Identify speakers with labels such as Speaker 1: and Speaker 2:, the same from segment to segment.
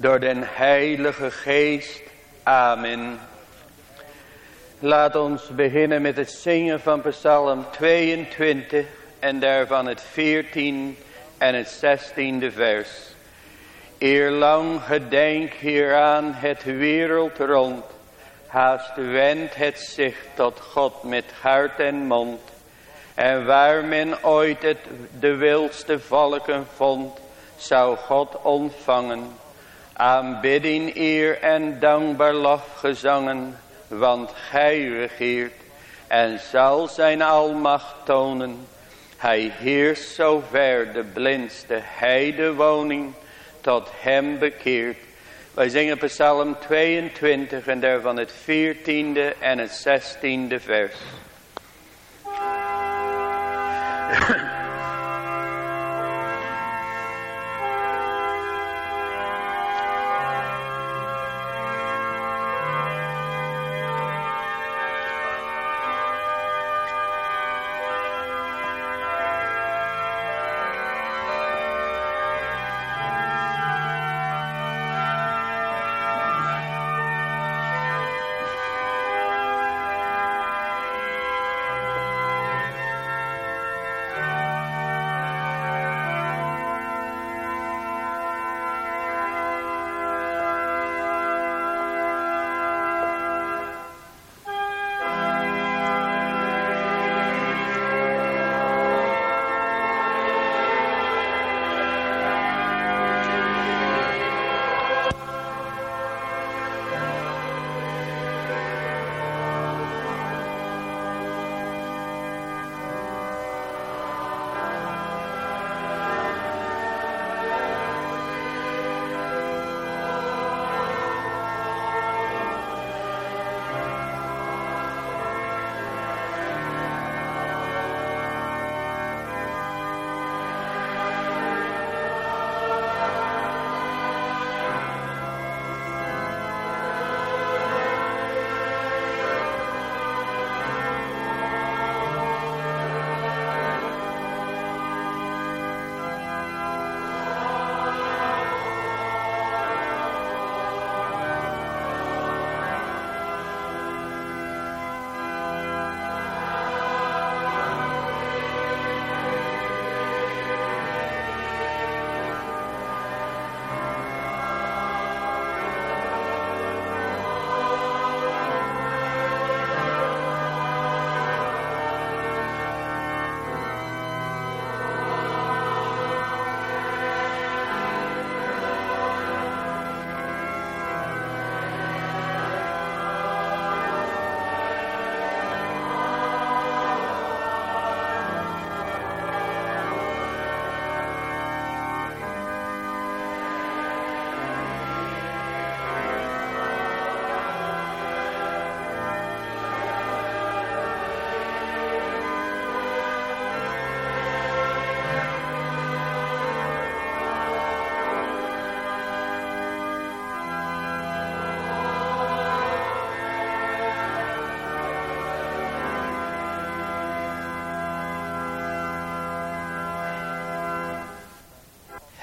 Speaker 1: door den Heilige Geest. Amen. Laat ons beginnen met het zingen van Psalm 22 en daarvan het 14 en het 16e vers. Eerlang gedenk hieraan het wereld rond, haast wendt het zich tot God met hart en mond. En waar men ooit het de wildste volken vond, zou God ontvangen aanbidding, eer en dankbaar lofgezangen, want gij regeert en zal zijn almacht tonen. Hij heerst zover de blindste heide woning tot hem bekeert. Wij zingen psalm 22 en daarvan het 14e en het 16e vers.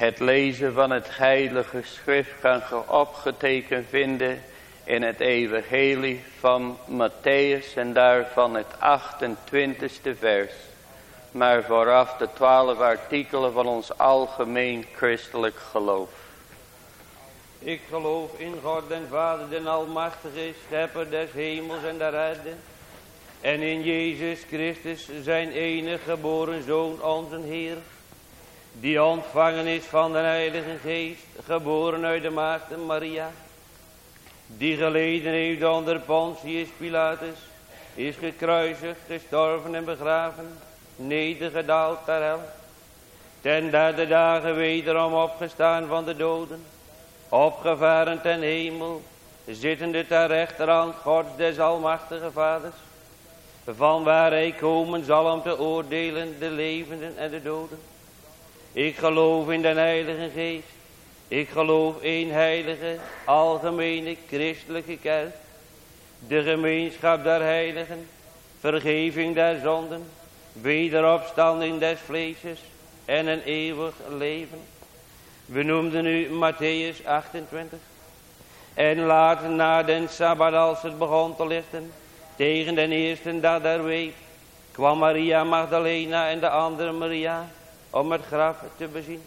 Speaker 1: Het lezen van het heilige schrift kan ge opgetekend vinden in het evangelie van Matthäus en daarvan het 28ste vers. Maar vooraf de twaalf artikelen van ons algemeen christelijk geloof.
Speaker 2: Ik geloof in God den Vader, den Almachtige, Schepper des hemels en der aarde. En in Jezus Christus, zijn enige geboren Zoon, onze Heer die ontvangen is van de Heilige Geest, geboren uit de maagd Maria, die geleden heeft onder Pontius Pilatus, is gekruisigd, gestorven en begraven, nedergedaald ter hel, ten derde dagen wederom opgestaan van de doden, opgevaren ten hemel, zittende ter rechterhand Gods des almachtige vaders, van waar hij komen zal om te oordelen de levenden en de doden. Ik geloof in de heilige geest, ik geloof in heilige, algemene, christelijke kerk, de gemeenschap der heiligen, vergeving der zonden, wederopstanding des vleeses en een eeuwig leven. We noemden nu Matthäus 28. En laat na den Sabbat als het begon te lichten, tegen den eerste dag der week, kwam Maria Magdalena en de andere Maria om het graf te bezien.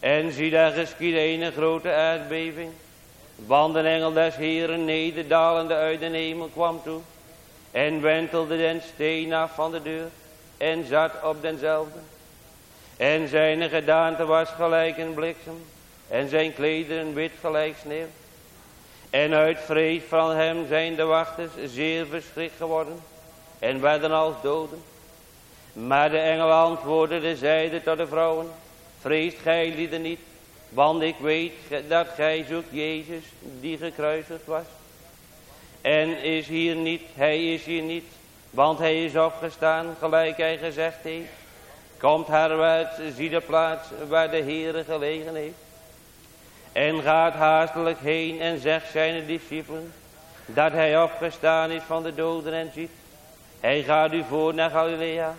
Speaker 2: En zie daar geschiedde een grote aardbeving, want een engel des Heeren nederdalende uit de hemel kwam toe en wentelde den steen af van de deur en zat op denzelfde. En zijn gedaante was gelijk een bliksem en zijn klederen wit gelijk sneeuw. En uit vrees van hem zijn de wachters zeer verschrikt geworden en werden als doden. Maar de engel antwoordde zeide tot de vrouwen, vreest gij lieden niet, want ik weet dat gij zoekt Jezus die gekruisigd was. En is hier niet, hij is hier niet, want hij is opgestaan, gelijk hij gezegd heeft. Komt herwaarts, zie de plaats waar de Heere gelegen heeft. En gaat haastelijk heen en zegt zijn discipelen, dat hij opgestaan is van de doden en ziet. Hij gaat u voor naar Galilea.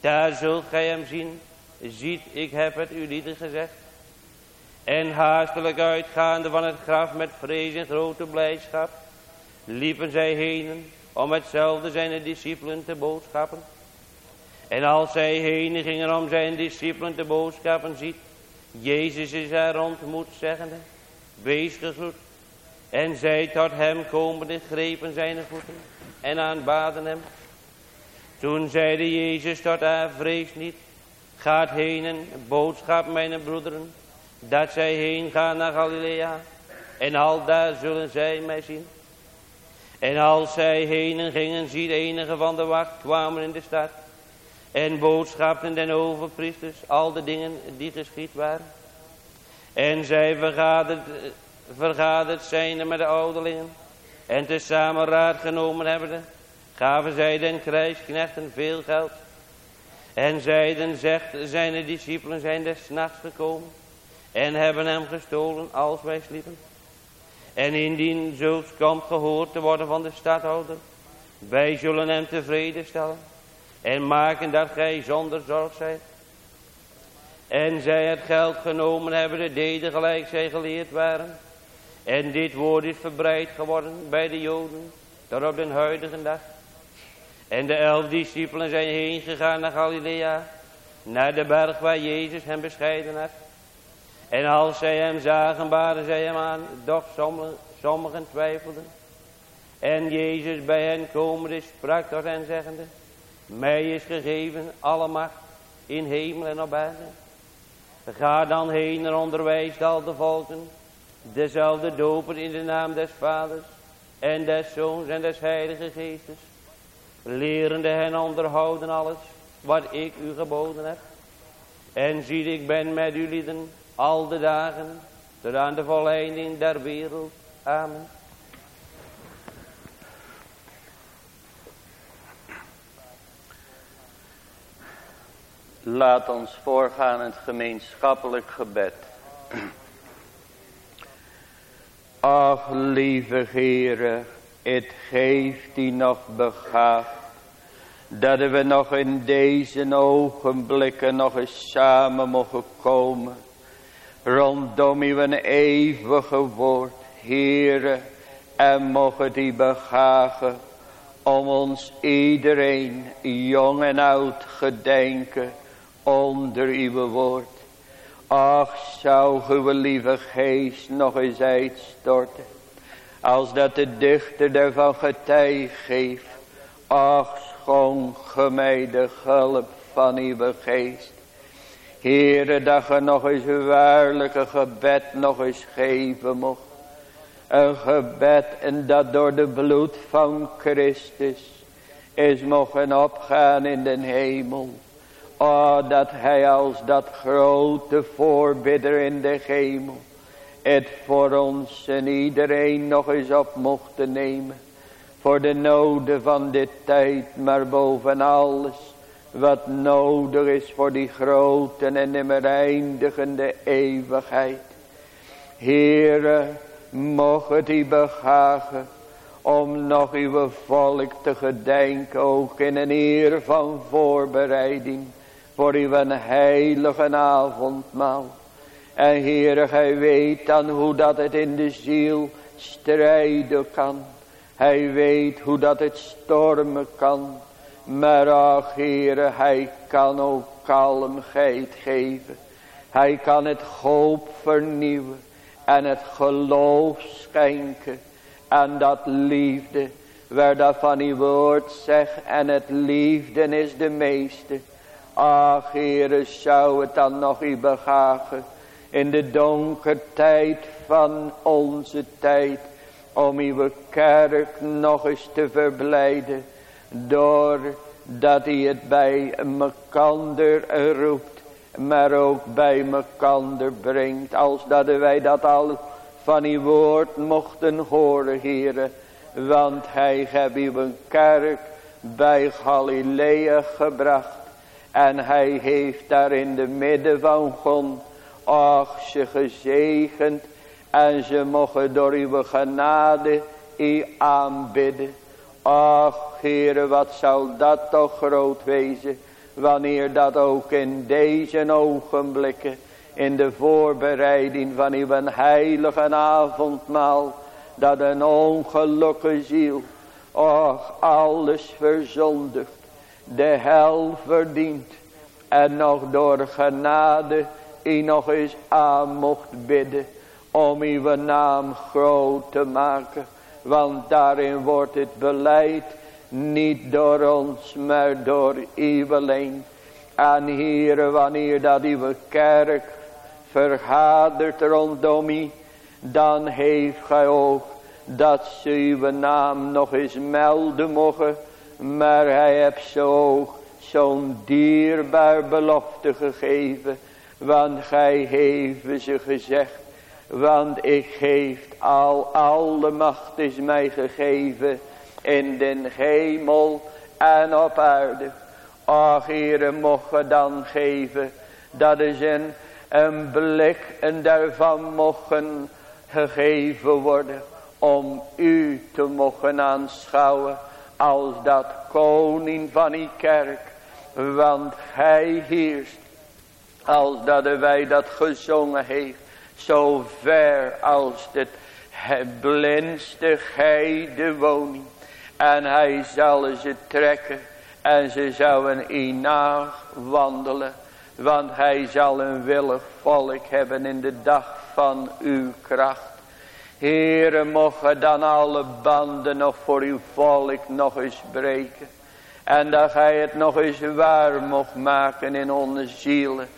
Speaker 2: Daar zult gij hem zien. Ziet, ik heb het u lieden gezegd. En haastelijk uitgaande van het graf met vrees en grote blijdschap, liepen zij heen om hetzelfde zijn discipelen te boodschappen. En als zij heen gingen om zijn discipelen te boodschappen, ziet, Jezus is haar ontmoet, zeggende, wees gegroet. En zij tot hem komende grepen zijn voeten en aanbaden hem. Toen zeide Jezus tot haar, vrees niet, gaat heen en boodschap mijn broederen, dat zij heen gaan naar Galilea, en al daar zullen zij mij zien. En als zij heen gingen, zie enige van de wacht kwamen in de stad, en boodschapten den overpriesters al de dingen die geschied waren. En zij vergaderd, vergaderd zijnde met de ouderlingen, en tezamen raad genomen hebbende, gaven zij den krijgsknechten veel geld. En zeiden, zegt, zijn discipelen zijn des nachts gekomen en hebben hem gestolen als wij sliepen. En indien zulks komt gehoord te worden van de stadhouder, wij zullen hem tevreden stellen en maken dat gij zonder zorg zijt. En zij het geld genomen hebben, de deden gelijk zij geleerd waren. En dit woord is verbreid geworden bij de Joden, tot op de huidige dag. En de elf discipelen zijn heen gegaan naar Galilea, naar de berg waar Jezus hem bescheiden had. En als zij hem zagen, baden zij hem aan, doch sommigen, sommigen twijfelden. En Jezus bij hen komende sprak tot hen zeggende, mij is gegeven alle macht in hemel en op aarde. Ga dan heen en onderwijs al de volken, dezelfde dopen in de naam des vaders en des zoons en des heilige geestes lerende hen onderhouden alles wat ik u geboden heb. En zie ik ben met u lieden al de dagen tot aan de volleinding der wereld. Amen.
Speaker 1: Laat ons voorgaan het gemeenschappelijk gebed. Ach, lieve Heere, het geeft die nog begaafd. Dat we nog in deze ogenblikken nog eens samen mogen komen. Rondom uw eeuwige woord, Heere. En mogen die begagen om ons iedereen, jong en oud, gedenken onder uw woord. Ach, zou uw lieve geest nog eens uitstorten als dat de dichter ervan getij geeft. Ach, mij de hulp van uw geest. Heere, dat je nog eens een waarlijke gebed nog eens geven mocht. Een gebed en dat door de bloed van Christus is mogen opgaan in den hemel. Oh, dat hij als dat grote voorbidder in de hemel het voor ons en iedereen nog eens op mochten nemen. Voor de noden van dit tijd, maar boven alles wat nodig is voor die grote en nimmer eindigende eeuwigheid. Heere, mocht het u begagen om nog uw volk te gedenken, ook in een eer van voorbereiding voor uw heilige avondmaal. En Heere, gij weet dan hoe dat het in de ziel strijden kan. Hij weet hoe dat het stormen kan. Maar ach Heere, hij kan ook kalmheid geven. Hij kan het hoop vernieuwen en het geloof schenken. En dat liefde, waar dat van uw woord zegt, en het liefde is de meeste. Ach Heere, zou het dan nog u begagen in de donkere tijd van onze tijd. Om uw kerk nog eens te verblijden. Doordat hij het bij mekander roept. Maar ook bij mekander brengt. Als dat wij dat al van uw woord mochten horen, heren. Want hij heeft uw kerk bij Galilea gebracht. En hij heeft daar in de midden van grond Ach, ze gezegend. En ze mogen door uw genade u aanbidden. Ach, heren, wat zal dat toch groot wezen. Wanneer dat ook in deze ogenblikken. In de voorbereiding van uw heilige avondmaal. Dat een ongelukkige ziel. Och, alles verzondigt. De hel verdient. En nog door genade u nog eens aan mocht bidden om uw naam groot te maken. Want daarin wordt het beleid niet door ons, maar door u alleen. En hier, wanneer dat uw kerk vergadert rondom u, dan heeft gij ook dat ze uw naam nog eens melden mogen. Maar hij heeft zo zo'n dierbaar belofte gegeven want gij heeft ze gezegd. Want ik geef al, alle macht is mij gegeven. In den hemel en op aarde. Ach, Heere, mocht dan geven. Dat is een, een blik en daarvan mogen gegeven worden. Om u te mogen aanschouwen. Als dat koning van die kerk. Want hij heerst als dat wij dat gezongen heeft. Zo ver als het, blindste de woning. En hij zal ze trekken. En ze zouden in wandelen. Want hij zal een willig volk hebben in de dag van uw kracht. Heere, mogen dan alle banden nog voor uw volk nog eens breken. En dat gij het nog eens waar mocht maken in onze zielen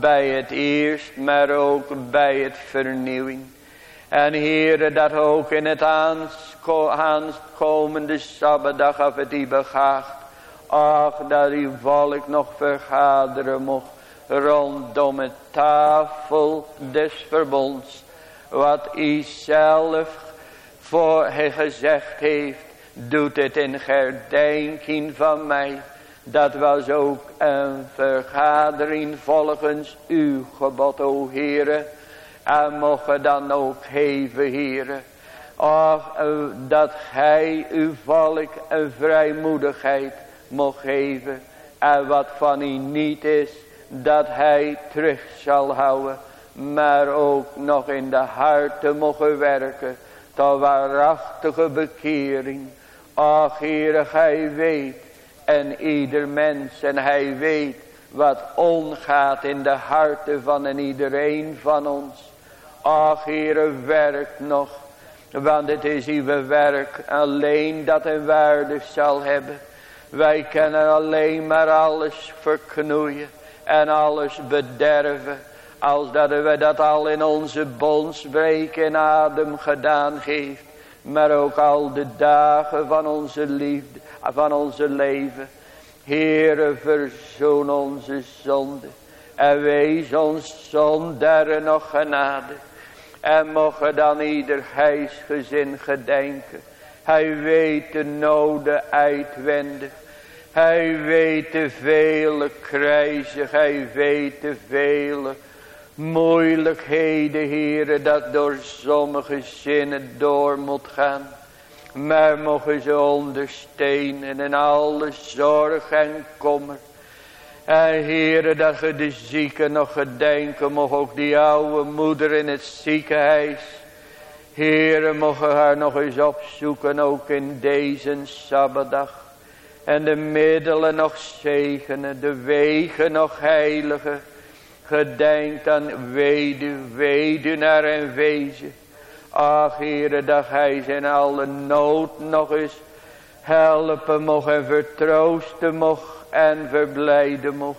Speaker 1: bij het eerst, maar ook bij het vernieuwing. En Heere, dat ook in het aankomende Sabbatdag af het die begaagd. Ach, dat uw volk nog vergaderen mocht rondom het tafel des verbonds. Wat u zelf voor gezegd heeft, doet het in gedenking van mij. Dat was ook een vergadering volgens uw gebod, o Heere. En mocht dan ook geven, Heere. Och, eh, dat gij uw volk een vrijmoedigheid mocht geven. En wat van u niet is, dat hij terug zal houden. Maar ook nog in de harten mogen werken. Tot waarachtige bekering. Ach, Heere, gij weet en ieder mens. En hij weet wat omgaat in de harten van en iedereen van ons. Ach, Heere, werk nog. Want het is uw werk alleen dat een waarde zal hebben. Wij kunnen alleen maar alles verknoeien en alles bederven. Als dat we dat al in onze bondsbreek en adem gedaan heeft. Maar ook al de dagen van onze liefde van onze leven. Heere, verzoen onze zonde. En wees ons zondaren nog genade. En mogen dan ieder huisgezin gedenken. Hij weet de noden uitwendig. Hij weet de vele krijzen. Hij weet de vele moeilijkheden, heren, dat door sommige zinnen door moet gaan. Maar mogen ze ondersteunen in alle zorg en kommer. En heren, dat je de zieken nog gedenken, mocht ook die oude moeder in het ziekenhuis. Heren, mogen haar nog eens opzoeken, ook in deze Sabbatdag. En de middelen nog zegenen, de wegen nog heiligen. Gedenkt aan weduw, weduwnaar en wezen. Ach, Heere, dat hij zijn alle nood nog eens helpen mocht en vertroosten mocht en verblijden mocht.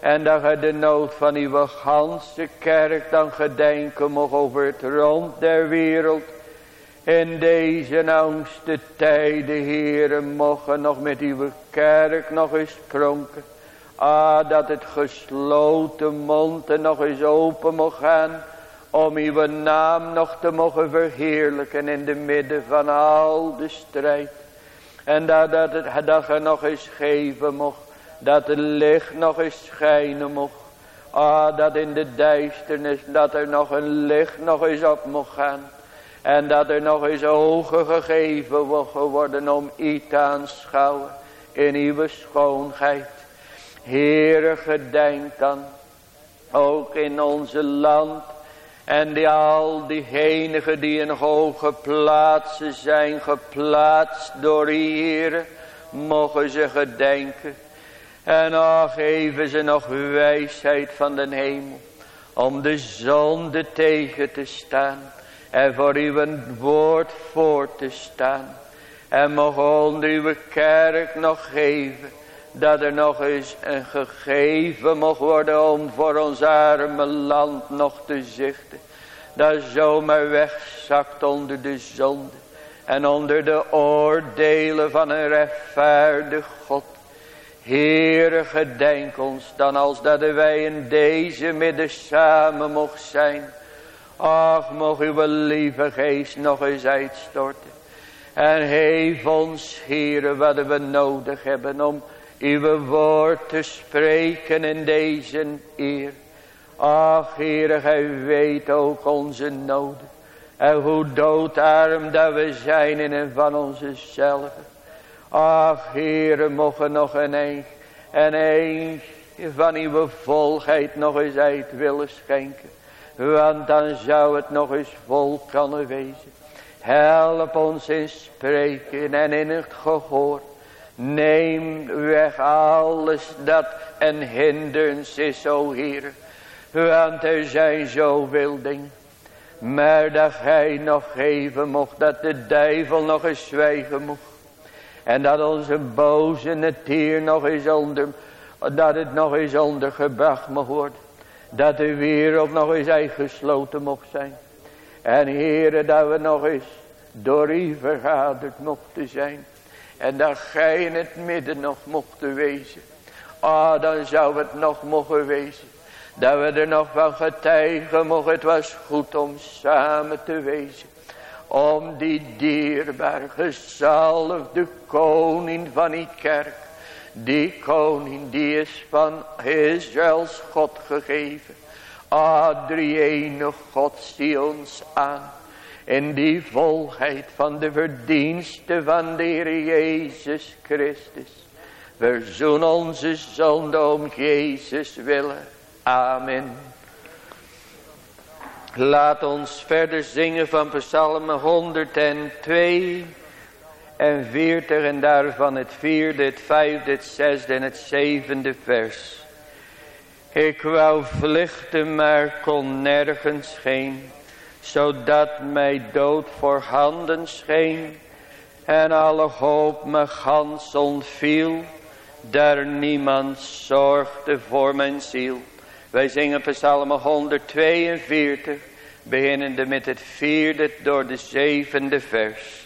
Speaker 1: En dat hij de nood van uw ganse kerk dan gedenken mocht over het rond der wereld. In deze angste tijden, Heere, mogen nog met uw kerk nog eens pronken. Ah, dat het gesloten mond nog eens open mocht gaan. Om uw naam nog te mogen verheerlijken in de midden van al de strijd. En dat, dat, het, dat je nog eens geven mocht. Dat het licht nog eens schijnen mocht. Ah, dat in de duisternis, dat er nog een licht nog eens op mocht gaan. En dat er nog eens ogen gegeven worden om iets te aanschouwen in uw schoonheid. Heere, gedenk dan ook in onze land. En die al diegenigen die in hoge plaatsen zijn geplaatst door die. Mogen ze gedenken. En ach, geven ze nog wijsheid van de hemel. Om de zonde tegen te staan. En voor uw woord voor te staan. En mogen onder uw kerk nog geven dat er nog eens een gegeven mocht worden om voor ons arme land nog te zichten. Dat zomaar wegzakt onder de zonde en onder de oordelen van een rechtvaardig God. Heere, gedenk ons dan als dat wij in deze midden samen mocht zijn. Ach, mocht uw lieve geest nog eens uitstorten. En geef ons, Heere, wat we nodig hebben om uw woord te spreken in deze eer. Ach, Heere, gij weet ook onze noden. En hoe doodarm dat we zijn in en van onszelf. Ach, Heere, mogen nog een eindje en een van uw volheid nog eens uit willen schenken. Want dan zou het nog eens vol kunnen wezen. Help ons in spreken en in het gehoor. Neem weg alles dat een hindernis is, o Heer. Want er zijn zoveel dingen. Maar dat gij nog geven mocht, dat de duivel nog eens zwijgen mocht. En dat onze boze natuur nog eens onder, dat het nog eens ondergebracht mocht worden. Dat de wereld nog eens uitgesloten mocht zijn. En Heere, dat we nog eens door u vergaderd mochten zijn. En dat gij in het midden nog mochten wezen. Ah, dan zou het nog mogen wezen. Dat we er nog van getuigen mogen. Het was goed om samen te wezen. Om die dierbaar gezalfde koning van die kerk. Die koning die is van Israëls God gegeven. Ah, drie God zie ons aan in die volheid van de verdienste van de Heer Jezus Christus. Verzoen onze zonde om Jezus willen. Amen. Laat ons verder zingen van Psalm 102 en 40 en daarvan het vierde, het vijfde, het zesde en het zevende vers. Ik wou vluchten, maar kon nergens heen zodat mij dood voorhanden scheen en alle hoop me gans ontviel, daar niemand zorgde voor mijn ziel. Wij zingen psalm 142, beginnende met het vierde door de zevende vers.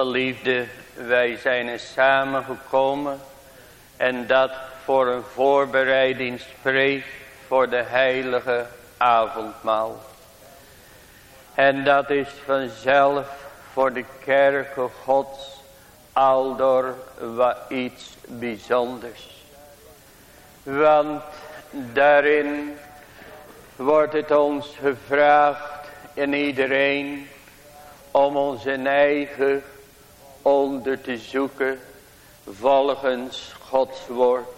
Speaker 1: Geliefde, wij zijn er samengekomen en dat voor een voorbereidingspreek voor de heilige avondmaal. En dat is vanzelf voor de kerken gods aldoor wat iets bijzonders. Want daarin wordt het ons gevraagd in iedereen om onze eigen onder te zoeken volgens Gods woord.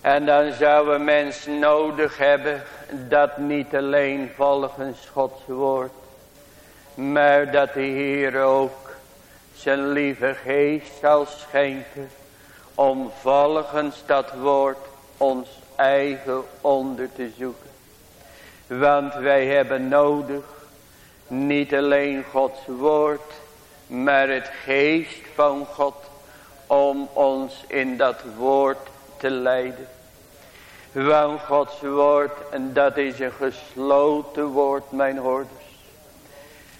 Speaker 1: En dan zou een mens nodig hebben dat niet alleen volgens Gods woord, maar dat de Heer ook zijn lieve geest zal schenken om volgens dat woord ons eigen onder te zoeken. Want wij hebben nodig niet alleen Gods woord, maar het geest van God om ons in dat woord te leiden. Want Gods woord, en dat is een gesloten woord, mijn hoorders.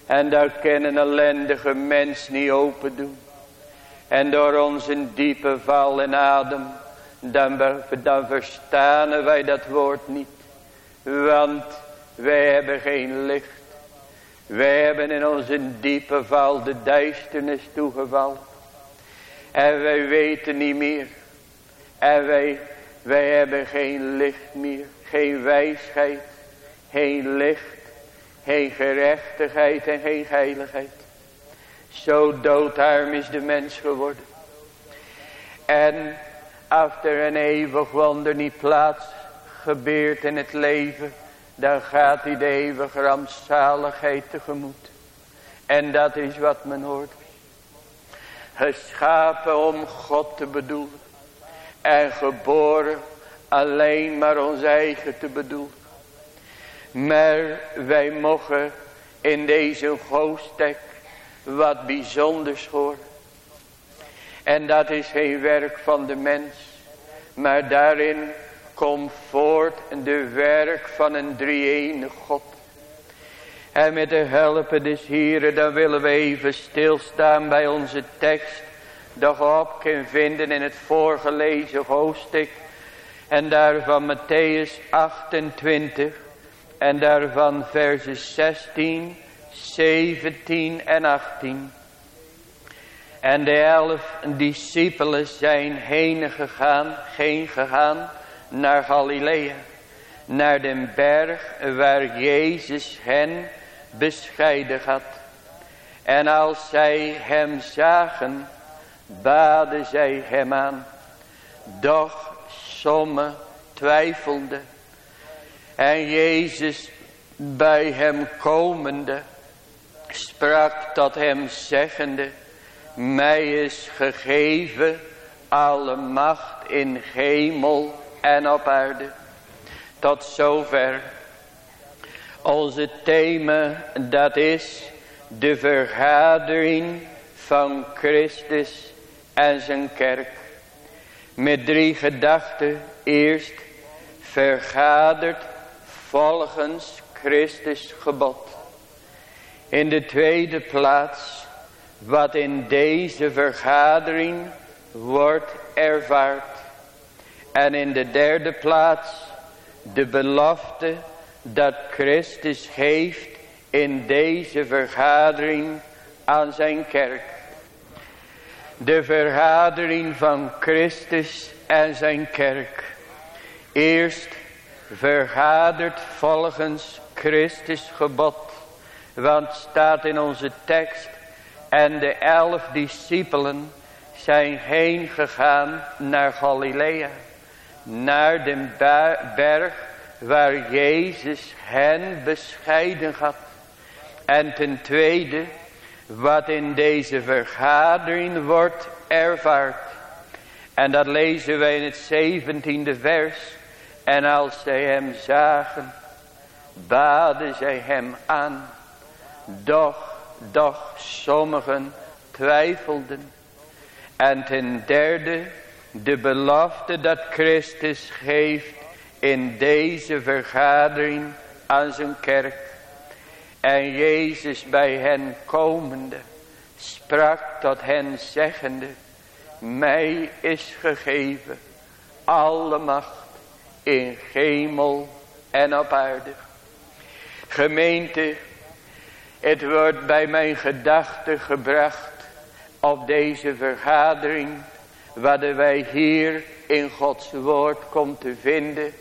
Speaker 1: En daar kan een ellendige mens niet open doen. En door onze diepe val en adem, dan, dan verstaan wij dat woord niet. Want wij hebben geen licht. Wij hebben in onze diepe val de duisternis toegevallen. En wij weten niet meer. En wij, wij hebben geen licht meer. Geen wijsheid. Geen licht. Geen gerechtigheid en geen heiligheid. Zo doodarm is de mens geworden. En achter een eeuwig wonder niet plaats gebeurt in het leven. Dan gaat hij de eeuwige rampzaligheid tegemoet. En dat is wat men hoort geschapen om God te bedoelen. En geboren alleen maar ons eigen te bedoelen. Maar wij mogen in deze hoofdstek wat bijzonders horen. En dat is geen werk van de mens. Maar daarin komt voort de werk van een drie God. En met de helpen des Heren, dan willen we even stilstaan bij onze tekst. Dat op kan vinden in het voorgelezen hoofdstuk. En daarvan Matthäus 28. En daarvan versen 16, 17 en 18. En de elf discipelen zijn heen gegaan, heen gegaan naar Galilea. Naar den berg waar Jezus hen bescheiden had. En als zij hem zagen, baden zij hem aan. Doch sommigen twijfelden. En Jezus bij hem komende, sprak tot hem zeggende, mij is gegeven alle macht in hemel en op aarde. Tot zover onze thema dat is de vergadering van Christus en zijn kerk. Met drie gedachten. Eerst vergaderd volgens Christus gebod. In de tweede plaats wat in deze vergadering wordt ervaard. En in de derde plaats de belofte dat Christus heeft in deze vergadering aan zijn kerk. De vergadering van Christus en zijn kerk. Eerst vergaderd volgens Christus gebod. Want staat in onze tekst. En de elf discipelen zijn heen gegaan naar Galilea. Naar de berg waar Jezus hen bescheiden had. En ten tweede, wat in deze vergadering wordt ervaard. En dat lezen wij in het zeventiende vers. En als zij hem zagen, baden zij hem aan. Doch, doch, sommigen twijfelden. En ten derde, de belofte dat Christus geeft in deze vergadering aan zijn kerk. En Jezus bij hen komende sprak tot hen zeggende, mij is gegeven alle macht in hemel en op aarde. Gemeente, het wordt bij mijn gedachten gebracht op deze vergadering, waar wij hier in Gods woord komt te vinden,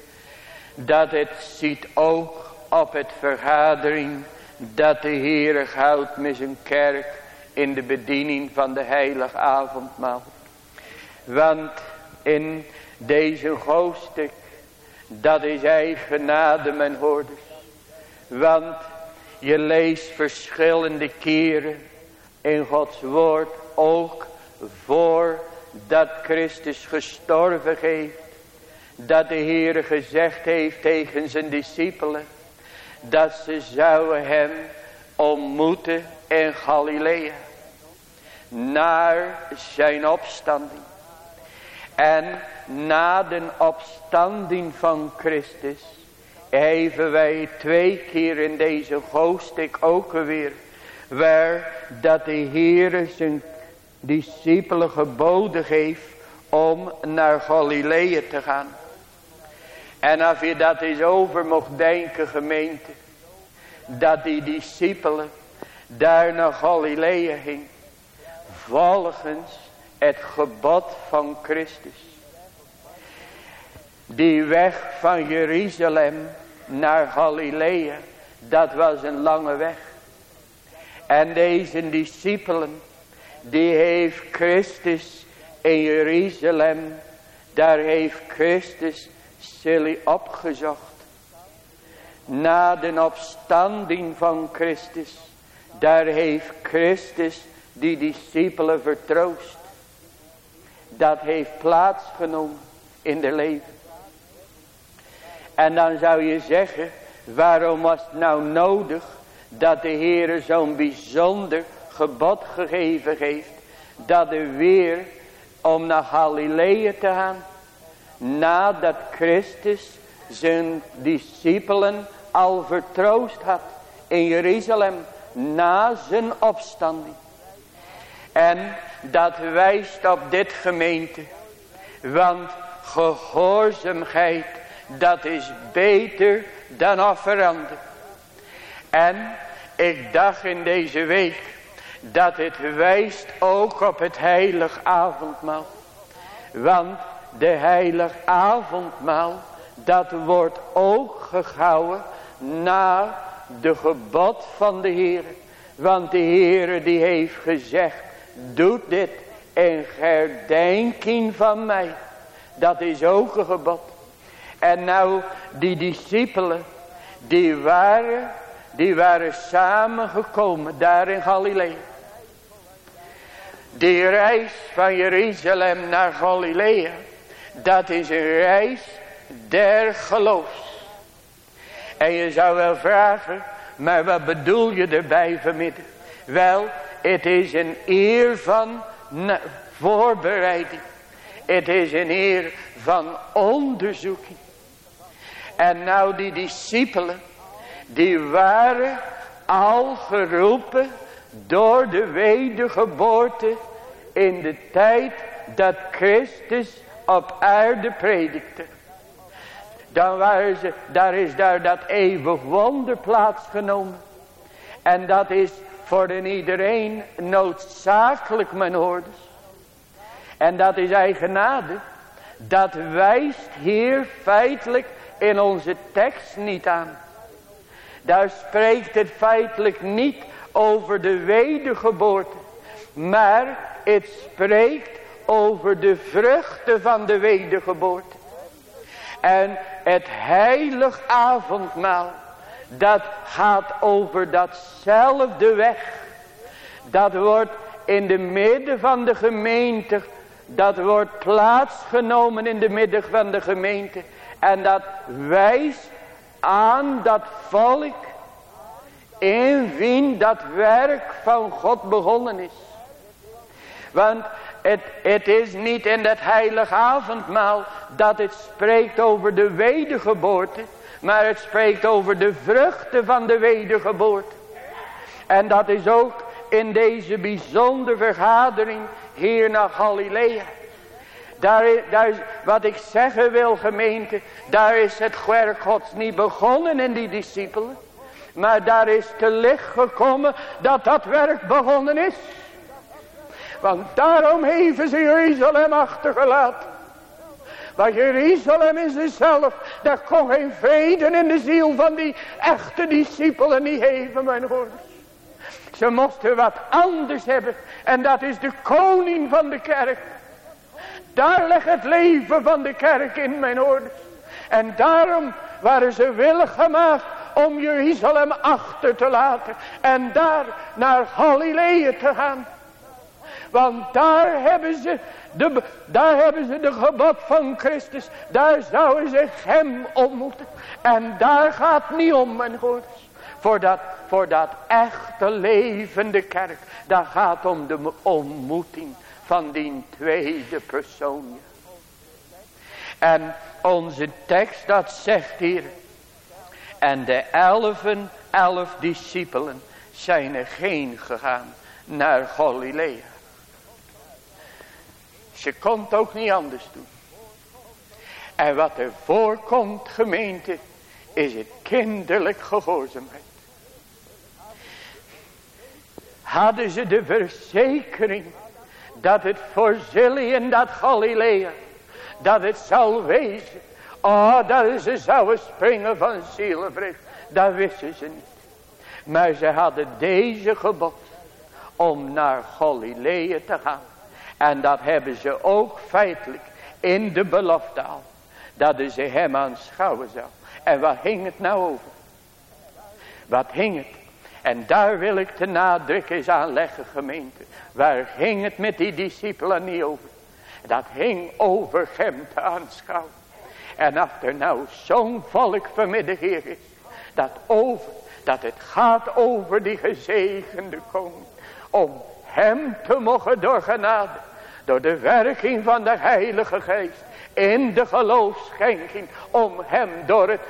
Speaker 1: dat het ziet ook op het vergadering dat de Heere houdt met zijn kerk in de bediening van de heilige avondmaal. Want in deze hoofdstuk, dat is hij genade mijn hoorders. Want je leest verschillende keren in Gods woord ook voor dat Christus gestorven heeft. Dat de Heere gezegd heeft tegen zijn discipelen. Dat ze zouden hem ontmoeten in Galilea. Naar zijn opstanding. En na de opstanding van Christus. Even wij twee keer in deze hoofdstuk ook weer. Waar dat de Heere zijn discipelen geboden heeft om naar Galilea te gaan. En als je dat eens over mocht denken gemeente. Dat die discipelen daar naar Galilea ging. Volgens het gebod van Christus. Die weg van Jeruzalem naar Galilea. Dat was een lange weg. En deze discipelen die heeft Christus in Jeruzalem, daar heeft Christus Silly opgezocht. Na de opstanding van Christus, daar heeft Christus die discipelen vertroost. Dat heeft plaatsgenomen in de leven. En dan zou je zeggen, waarom was het nou nodig dat de Heer zo'n bijzonder gebod gegeven heeft. Dat er weer om naar Galilea te gaan. Nadat Christus zijn discipelen al vertroost had in Jeruzalem. Na zijn opstanding. En dat wijst op dit gemeente. Want gehoorzaamheid dat is beter dan offerande. En ik dacht in deze week dat het wijst ook op het heilig avondmaal. Want de heilig avondmaal, dat wordt ook gehouden na de gebod van de Heer. Want de Heer die heeft gezegd, doet dit in herdenking van mij. Dat is ook een gebod. En nou die discipelen, die waren, die waren samengekomen daar in Galilea. Die reis van Jeruzalem naar Galilea. Dat is een reis der geloofs. En je zou wel vragen. Maar wat bedoel je erbij vanmiddag? Wel, het is een eer van voorbereiding. Het is een eer van onderzoeking. En nou die discipelen. Die waren al geroepen door de wedergeboorte in de tijd dat Christus op aarde predikte. Dan daar is daar dat eeuwig wonder plaatsgenomen. En dat is voor iedereen noodzakelijk mijn hoorders. En dat is eigenade. Dat wijst hier feitelijk in onze tekst niet aan. Daar spreekt het feitelijk niet over de wedergeboorte. Maar het spreekt over de vruchten van de wedergeboorte. En het heilig avondmaal. Dat gaat over datzelfde weg. Dat wordt in de midden van de gemeente. Dat wordt plaatsgenomen in de midden van de gemeente. En dat wijst aan dat volk in wie dat werk van God begonnen is. Want het, is niet in dat heilige avondmaal dat het spreekt over de wedergeboorte. Maar het spreekt over de vruchten van de wedergeboorte. En dat is ook in deze bijzondere vergadering hier naar Galilea. Daar, daar wat ik zeggen wil gemeente, daar is het werk gods niet begonnen in die discipelen. Maar daar is te licht gekomen dat dat werk begonnen is. Want daarom hebben ze Jeruzalem achtergelaten. Maar Jeruzalem is zichzelf. Daar kon geen vrede in de ziel van die echte discipelen niet geven, mijn hoorders. Ze moesten wat anders hebben. En dat is de koning van de kerk. Daar ligt het leven van de kerk in, mijn hoorders. En daarom waren ze willig gemaakt om Jeruzalem achter te laten. En daar naar Galilea te gaan. Want daar hebben ze de, daar hebben ze de gebod van Christus. Daar zouden ze hem ontmoeten. En daar gaat niet om, mijn hoorders. Voor dat, voor dat echte levende kerk. Daar gaat om de ontmoeting van die tweede persoon. En onze tekst dat zegt hier. En de elfen, elf discipelen zijn er geen gegaan naar Galilea. Ze kon het ook niet anders doen. En wat er voorkomt gemeente is het kinderlijk gehoorzaamheid. Hadden ze de verzekering dat het voor Zilli en dat Galilea, dat het zal wezen. Oh, dat ze zouden springen van zielenvreugd. Dat wisten ze niet. Maar ze hadden deze gebod om naar Galilea te gaan. En dat hebben ze ook feitelijk in de belofte al. Dat ze hem aanschouwen zou. En wat hing het nou over? Wat hing het? En daar wil ik de nadruk eens aan leggen gemeente. Waar hing het met die discipelen niet over? Dat hing over hem te aanschouwen. En als er nou zo'n volk vanmiddag hier is. Dat, over, dat het gaat over die gezegende koning. Om hem te mogen door genade. Door de werking van de heilige geest. In de geloofschenking. Om hem door het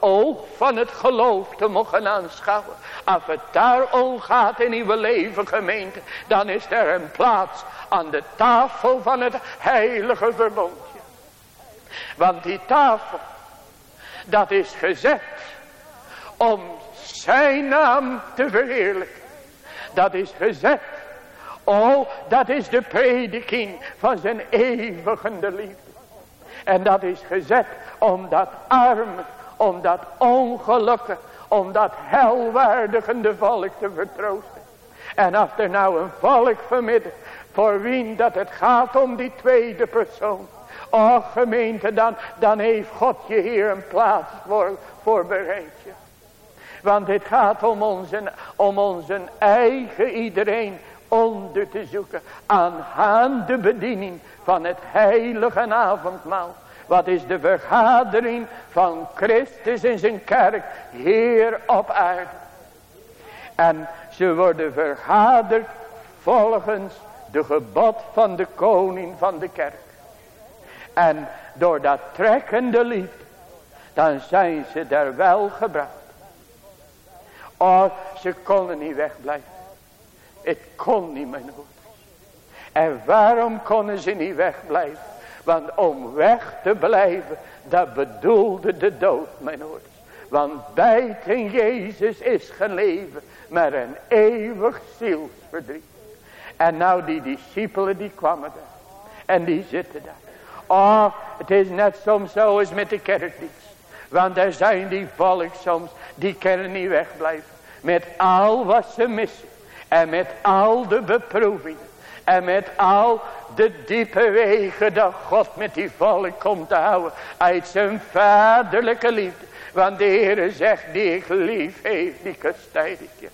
Speaker 1: oog van het geloof te mogen aanschouwen. Als het daar om gaat in uw leven gemeente. Dan is er een plaats aan de tafel van het heilige verbondje. Want die tafel. Dat is gezet. Om zijn naam te verheerlijken. Dat is gezet Oh, dat is de prediking van zijn eeuwigende liefde. En dat is gezet om dat arme, om dat ongelukken, om dat helwaardigende volk te vertroosten. En als er nou een volk vermidden, voor wie dat het gaat om die tweede persoon. Oh gemeente, dan, dan heeft God je hier een plaats voor, voorbereid. Want het gaat om onze, om eigen iedereen onder te zoeken aan de bediening van het heilige avondmaal. Wat is de vergadering van Christus in zijn kerk hier op aarde. En ze worden vergaderd volgens de gebod van de koning van de kerk. En door dat trekkende liefde, dan zijn ze daar wel gebracht. Oh, ze konden niet wegblijven. Het kon niet mijn hoed. En waarom konden ze niet wegblijven? Want om weg te blijven, dat bedoelde de dood mijn hoed. Want buiten Jezus is geen leven, maar een eeuwig zielsverdriet. En nou die discipelen die kwamen daar. En die zitten daar. Oh, het is net soms zo als met de kerkdienst. Want er zijn die volk soms, die kunnen niet wegblijven. Met al wat ze missen. En met al de beproevingen. En met al de diepe wegen dat God met die volk komt te houden. Uit zijn vaderlijke liefde. Want de Heer zegt die ik lief heeft, die kastijdig je.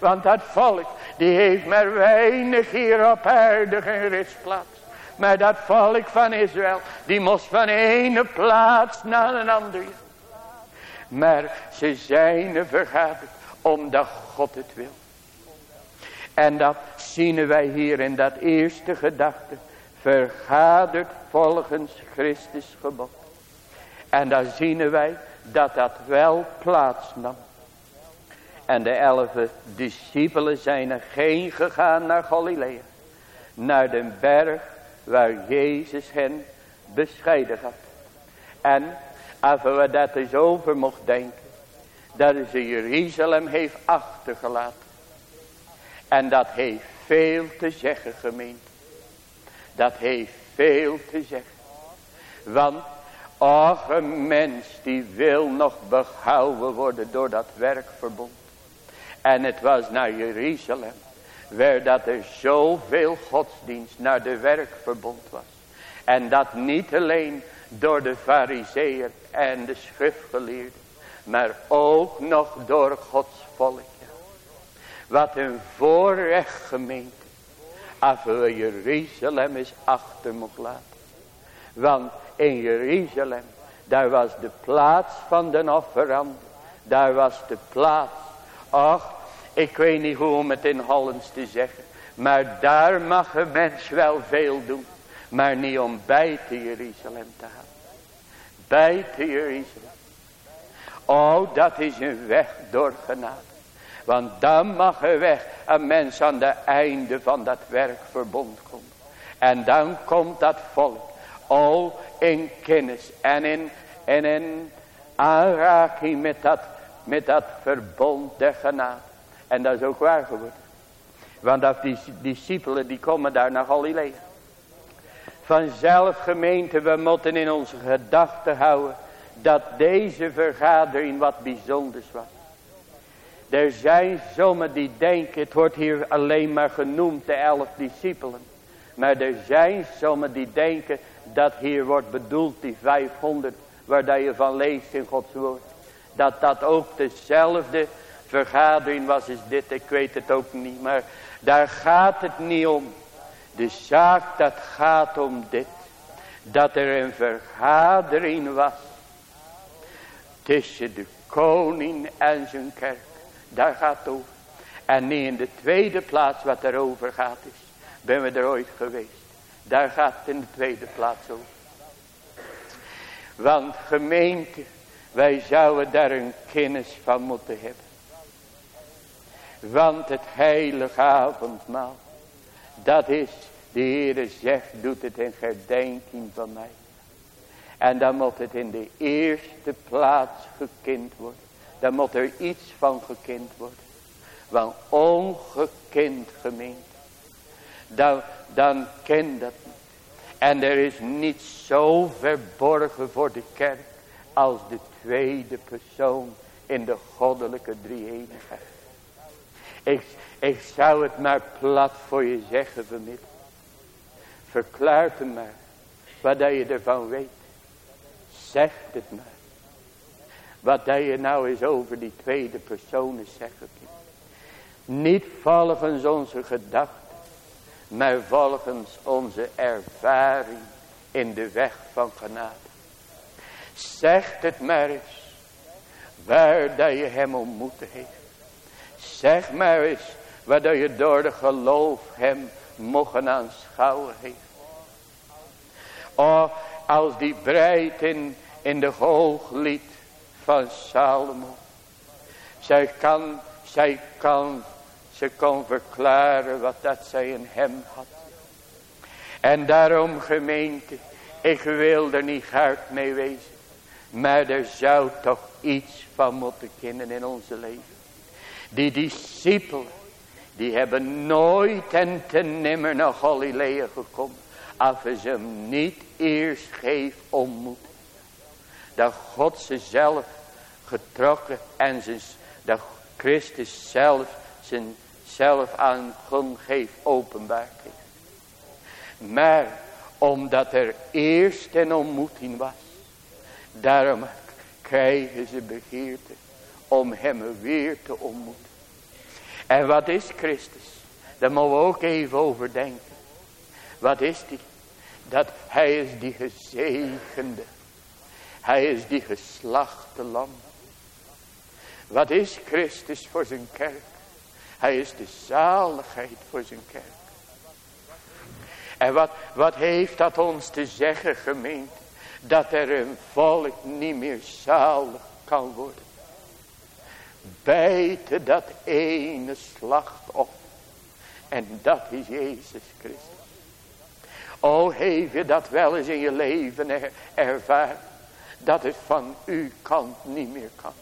Speaker 1: Want dat volk, die heeft maar weinig hier op aarde geen rustplaats. Maar dat volk van Israël, die moest van ene plaats naar een andere. Maar ze zijn vergaderd, omdat God het wil. En dat zien wij hier in dat eerste gedachte. Vergaderd volgens Christus gebod. En dan zien wij dat dat wel plaatsnam. En de elf discipelen zijn er geen gegaan naar Galilea. Naar de berg waar Jezus hen bescheiden had. En als we dat eens over mocht denken. Dat ze Jeruzalem heeft achtergelaten. En dat heeft veel te zeggen gemeente. Dat heeft veel te zeggen. Want och een mens die wil nog behouden worden door dat werkverbond. En het was naar Jeruzalem. Waar dat er zoveel godsdienst naar de werkverbond was. En dat niet alleen door de fariseer en de schriftgeleerden. Maar ook nog door Gods volk. Wat een voorrecht gemeente. Als we Jeruzalem eens achter mocht laten. Want in Jeruzalem. Daar was de plaats van de offerande. Daar was de plaats. Ach, ik weet niet hoe om het in Hollands te zeggen. Maar daar mag een mens wel veel doen. Maar niet om bij te Jeruzalem te gaan. Bij te Jeruzalem. Oh, dat is een weg door genade. Want dan mag er weg een mens aan de einde van dat werkverbond komen. En dan komt dat volk. Oh, in kennis en in, en in aanraking met dat, met dat verbond der genade. En dat is ook waar geworden. Want dat die discipelen die komen daar naar Galilea. Vanzelf gemeente, we moeten in onze gedachten houden dat deze vergadering wat bijzonders was. Er zijn sommigen die denken, het wordt hier alleen maar genoemd de elf discipelen. Maar er zijn sommigen die denken dat hier wordt bedoeld die 500 waar dat je van leest in Gods woord. Dat dat ook dezelfde vergadering was is dit, ik weet het ook niet. Maar daar gaat het niet om. De zaak dat gaat om dit. Dat er een vergadering was. Tussen de koning en zijn kerk. Daar gaat het over. En niet in de tweede plaats wat er over gaat is. Ben we er ooit geweest. Daar gaat het in de tweede plaats over. Want gemeente. Wij zouden daar een kennis van moeten hebben. Want het heilige avondmaal. Dat is. De Heere zegt. Doet het in gedenking van mij. En dan moet het in de eerste plaats gekend worden. Dan moet er iets van gekend worden. Want ongekend gemeente. Dan, dan ken dat niet. En er is niet zo verborgen voor de kerk. Als de tweede persoon in de goddelijke drie-eenigheid. Ik, ik zou het maar plat voor je zeggen vanmiddag. Verklaar het maar. Wat je ervan weet. Zeg het maar. Wat je nou eens over die tweede personen zeggen. Niet volgens onze gedachten. Maar volgens onze ervaring in de weg van genade. Zeg het maar eens. Waar dat je hem ontmoet heeft. Zeg maar eens. Dat je door de geloof hem mogen aanschouwen heeft. Oh, als die breidt in, de hooglied van Salomo. Zij kan, zij kan, ze kan verklaren wat dat zij in hem had. En daarom gemeente, ik wil er niet hard mee wezen. Maar er zou toch iets van moeten kennen in onze leven. Die discipelen, die hebben nooit en te nimmer naar Galilea gekomen. Als ze hem niet eerst geeft ontmoet. Dat God ze zelf getrokken en zijn, dat Christus zelf zijn zelf aan hun geeft openbaar Maar omdat er eerst een ontmoeting was. Daarom krijgen ze begeerte om hem weer te ontmoeten. En wat is Christus? Daar moeten we ook even over denken. Wat is die? Dat hij is die gezegende. Hij is die geslachte lam. Wat is Christus voor zijn kerk? Hij is de zaligheid voor zijn kerk. En wat, wat heeft dat ons te zeggen gemeente? Dat er een volk niet meer zalig kan worden. Bijten dat ene slachtoffer. En dat is Jezus Christus. O, heeft je dat wel eens in je leven er, ervaard. Dat het van uw kant niet meer kan.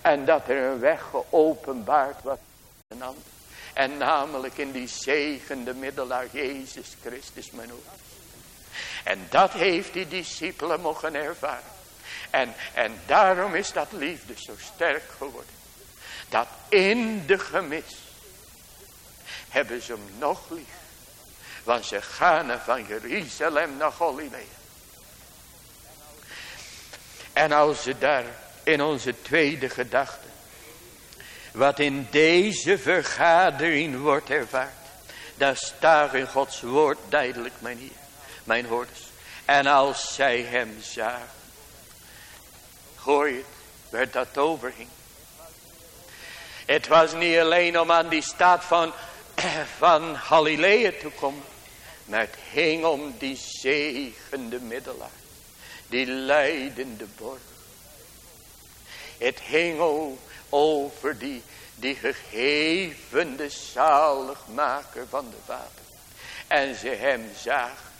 Speaker 1: En dat er een weg geopenbaard wordt. En namelijk in die zegende middelaar Jezus Christus mijn oor. En dat heeft die discipelen mogen ervaren. En, en daarom is dat liefde zo sterk geworden. Dat in de gemis hebben ze hem nog lief. Want ze gaan van Jeruzalem naar Galilea. En als ze daar in onze tweede gedachte. Wat in deze vergadering wordt ervaard. Daar staat in Gods woord duidelijk mijn. Mijn hoorders. En als zij hem zagen. Je het. Werd dat overhing. Het was niet alleen om aan die staat van, van Galilea te komen. Maar het hing om die zegende middelaar. Die leidende borg. Het hing over die, die gegevende zaligmaker van de Vader. En ze hem zagen.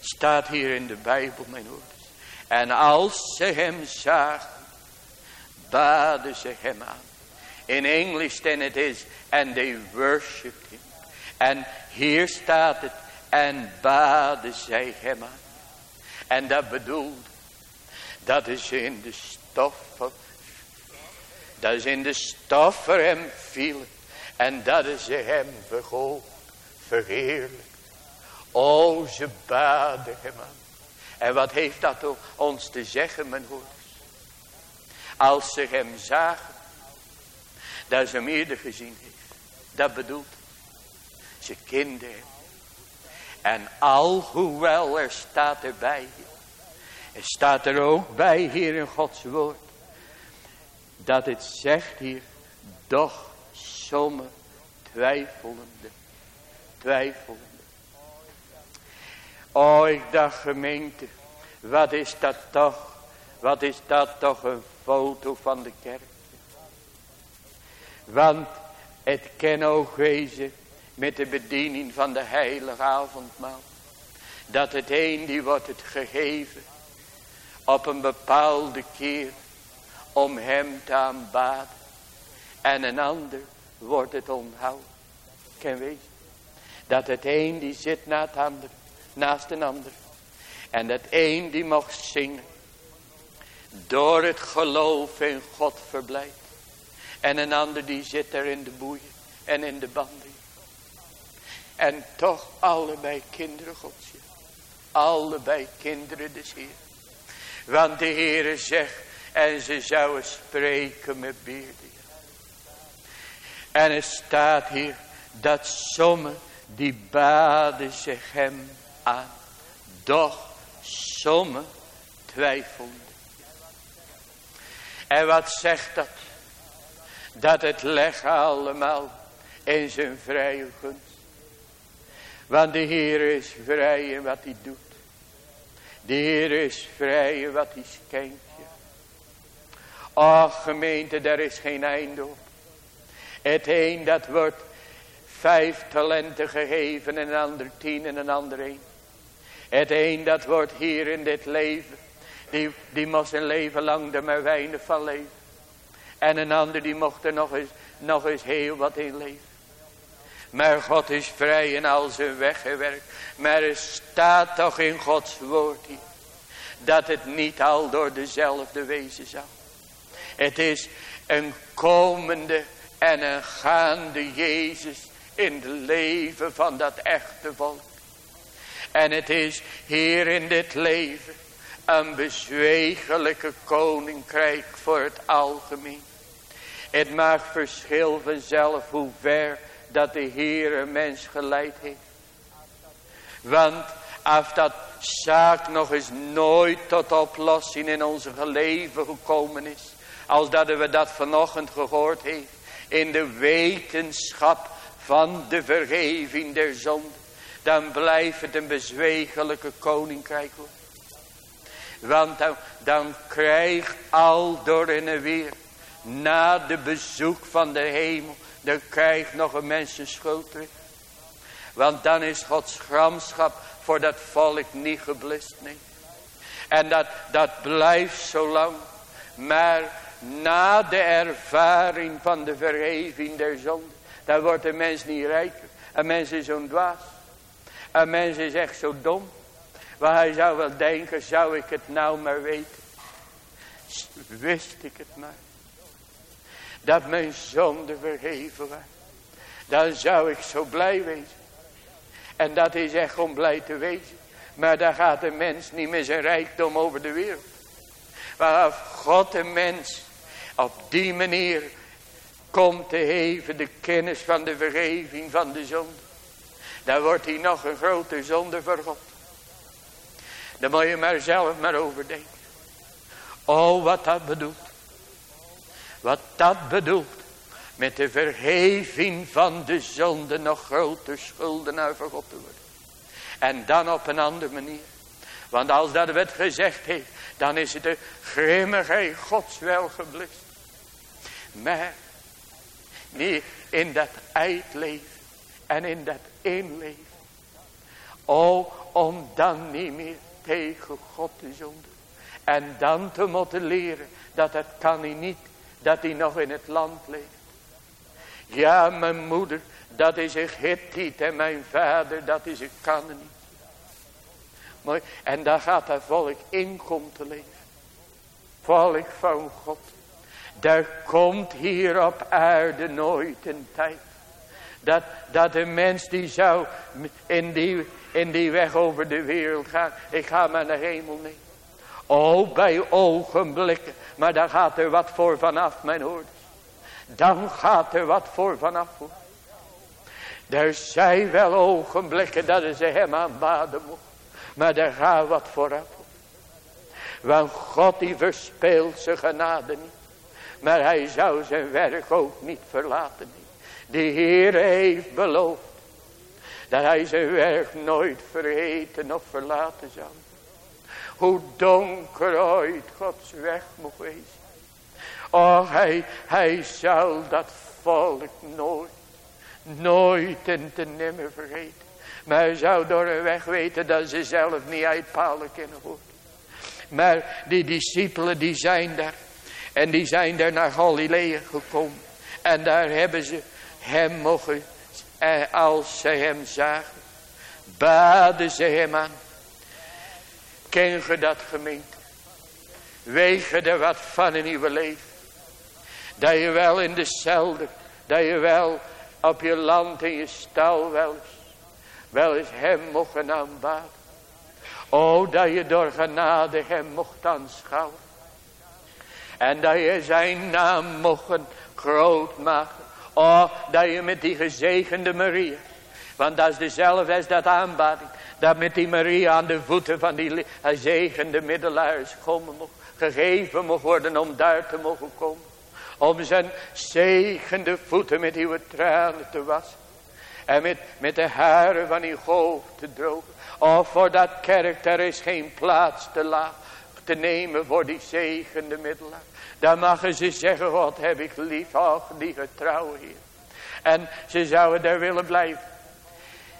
Speaker 1: Staat hier in de Bijbel mijn ouders. En als ze hem zagen. Baden ze hem aan. In English then it is. And they worshipped him. En hier staat het. En baden zij hem aan. En dat bedoelt. Dat is in de stof van. Dat is in de stof voor hem viel. En dat is hem vergoed. Verheerlijk. O ze baden hem aan. En wat heeft dat ons te zeggen mijn hoeders. Als ze hem zagen dat ze hem eerder gezien heeft. Dat bedoelt. Ze kenden hem. En alhoewel er staat erbij. Er staat er ook bij hier in Gods woord. Dat het zegt hier. Doch somme twijfelende. Twijfelende. Oh ik dacht gemeente. Wat is dat toch. Wat is dat toch een foto van de kerk. Want het kan ook wezen met de bediening van de heilige avondmaal. Dat het een die wordt het gegeven op een bepaalde keer om hem te aanbaden. En een ander wordt het onthouden. Kan wezen. Dat het een die zit ander, naast een ander. En dat een die mocht zingen. Door het geloof in God verblijft. En een ander die zit er in de boeien en in de banden. En toch allebei kinderen gods. Allebei kinderen des Heer. Want de Heere zegt. En ze zouden spreken met beerden. En het staat hier. Dat sommen die baden zich hem aan. Doch sommen twijfelden. En wat zegt dat? Dat het leggen allemaal in zijn vrije gunst. Want de Heer is vrij in wat hij doet. De Heer is vrij in wat hij schenkt je. Ach gemeente, daar is geen einde op. Het een dat wordt vijf talenten gegeven en een ander tien en een ander één. Het een dat wordt hier in dit leven. Die, die moest een leven lang er maar weinig van leven. En een ander die mocht er nog eens, nog eens heel wat in leven. Maar God is vrij in al zijn weggewerkt. Maar er staat toch in Gods woord hier. Dat het niet al door dezelfde wezen zal. Het is een komende en een gaande Jezus in het leven van dat echte volk. En het is hier in dit leven een bezwegelijke koninkrijk voor het algemeen. Het maakt verschil vanzelf hoe ver dat de Heer een mens geleid heeft. Want als dat zaak nog eens nooit tot oplossing in onze leven gekomen is. Als dat we dat vanochtend gehoord heeft. In de wetenschap van de vergeving der zonde. Dan blijft het een bezwegelijke koninkrijk. Want dan, dan al door en weer Na de bezoek van de hemel. Dan krijgt nog een mens een schuld. Want dan is Gods gramschap voor dat volk niet geblust. Nee. En dat, dat blijft zo lang. Maar na de ervaring van de vergeving der zonde. Dan wordt een mens niet rijker. Een mens is zo'n dwaas. Een mens is echt zo dom. Maar hij zou wel denken, zou ik het nou maar weten. Wist ik het maar. Dat mijn zonde vergeven was. Dan zou ik zo blij wezen. En dat is echt om blij te wezen. Maar daar gaat de mens niet met zijn rijkdom over de wereld. Waaraf God de mens op die manier komt te heven de kennis van de vergeving van de zonde. Dan wordt hij nog een grote zonde voor God. Dan moet je maar zelf maar overdenken. Oh wat dat bedoelt. Wat dat bedoelt. Met de vergeving van de zonde nog groter schuldenaar voor God te worden. En dan op een andere manier. Want als dat werd gezegd heeft. Dan is het de grimmigheid Gods wel geblust. Maar. Niet in dat eindleven. En in dat inleven. Oh om dan niet meer tegen God te zonden. En dan te moeten leren dat het kan hij niet. Dat hij nog in het land leeft. Ja, mijn moeder, dat is een Hittiet. En mijn vader, dat is een niet. Mooi. En daar gaat dat volk in komt te leven. Volk van God. Er komt hier op aarde nooit een tijd. Dat, dat de mens die zou in die, in die weg over de wereld gaan. Ik ga maar naar hemel mee. Oh, bij ogenblikken. Maar daar gaat er wat voor vanaf, mijn hoorders. Dan gaat er wat voor vanaf. Hoor. Er zijn wel ogenblikken dat ze hem aanbaden moet. Maar daar gaat wat vooraf. Want God die verspeelt zijn genade niet. Maar hij zou zijn werk ook niet verlaten. De Heer heeft beloofd. Dat hij zijn werk nooit vergeten of verlaten zou. Hoe donker ooit Gods weg mocht wezen. Oh, hij, hij zal dat volk nooit, nooit en te nimmer vergeten. Maar hij zou door een weg weten dat ze zelf niet uitpalen kunnen worden. Maar die discipelen die zijn daar. En die zijn daar naar Galilea gekomen. En daar hebben ze hem mogen, eh, als ze hem zagen, baden ze hem aan. Ken je dat gemeente? Weeg je er wat van in uw leven? Dat je wel in dezelfde, dat je wel op je land in je stal wel eens, hem mocht aanbaden. O, dat je door genade hem mocht aanschouwen. En dat je zijn naam mocht groot maken. Oh, dat je met die gezegende Maria. Want dat is dezelfde als dat aanbading. Dat met die Maria aan de voeten van die gezegende middelaars komen mocht, gegeven mocht worden om daar te mogen komen. Om zijn zegende voeten met uw tranen te wassen. En met, met de haren van uw hoofd te drogen. Oh, voor dat kerk, er is geen plaats te, nemen voor die zegende middelaar. Dan mogen ze zeggen, wat heb ik lief, ach, die getrouwe hier. En ze zouden daar willen blijven.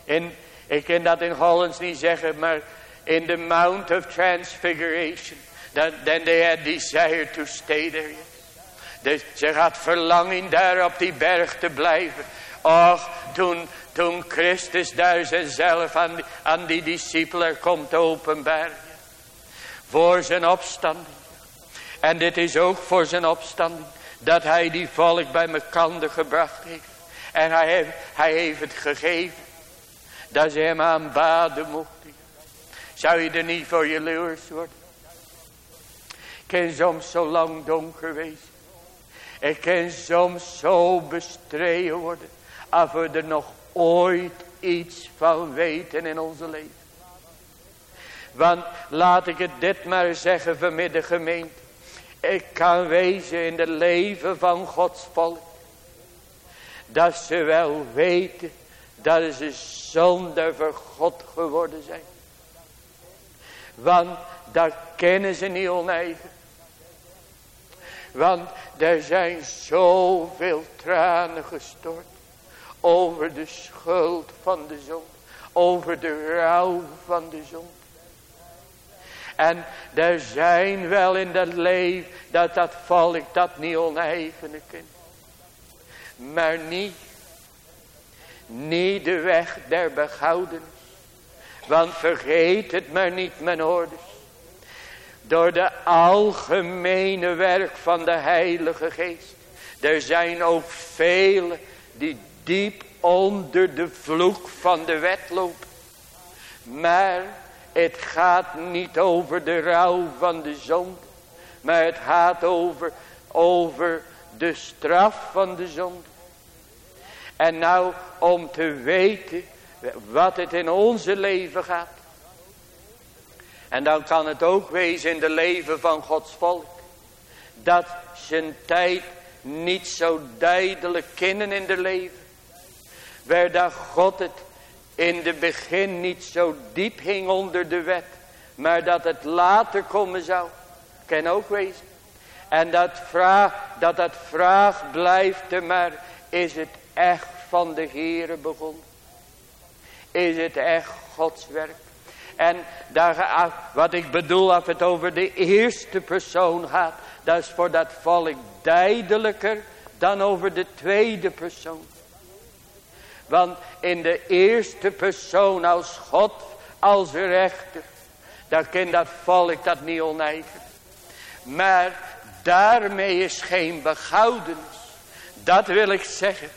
Speaker 1: In, ik kan dat in Hollands niet zeggen, maar in the Mount of Transfiguration. Then, then they had desire to stay there. Ze gaat verlangen daar op die berg te blijven. Och, toen, toen Christus daar zelf aan die, aan die discipelen komt openbaren. Voor zijn opstanding. En dit is ook voor zijn opstanding. Dat hij die volk bij mekander gebracht heeft. En hij hij heeft het gegeven. Dat ze hem aanbaden mochten. Zou je er niet voor je leurs worden? kan soms zo lang donker wezen. Ik kan soms zo bestreden worden. Als we er nog ooit iets van weten in onze leven. Want laat ik het dit maar zeggen vanmiddag gemeente. Ik kan wezen in het leven van Gods volk. Dat ze wel weten dat ze zonder voor God geworden zijn. Want dat kennen ze niet oneigen. Want er zijn zoveel tranen gestort. Over de schuld van de zon. Over de rouw van de zon. En er zijn wel in dat leven dat dat volk dat niet oneigenen kind. Maar niet, niet de weg der behoudens. Want vergeet het maar niet mijn orders. Door de algemene werk van de Heilige Geest. Er zijn ook velen die diep onder de vloek van de wet lopen. Maar het gaat niet over de rouw van de zonde. Maar het gaat over, over de straf van de zonde. En nou om te weten wat het in onze leven gaat. En dan kan het ook wezen in de leven van Gods volk. Dat zijn tijd niet zo duidelijk kennen in de leven. Waar dat God het in de begin niet zo diep hing onder de wet. Maar dat het later komen zou. Kan ook wezen. En dat vraag, dat dat vraag blijft maar. Is het echt van de Heere begonnen? Is het echt Gods werk? En daar, wat ik bedoel als het over de eerste persoon gaat. Dat is voor dat volk duidelijker dan over de tweede persoon. Want in de eerste persoon als God, als rechter. Dan kan dat volk dat niet oneigen. Maar daarmee is geen behoudenis. Dat wil ik zeggen.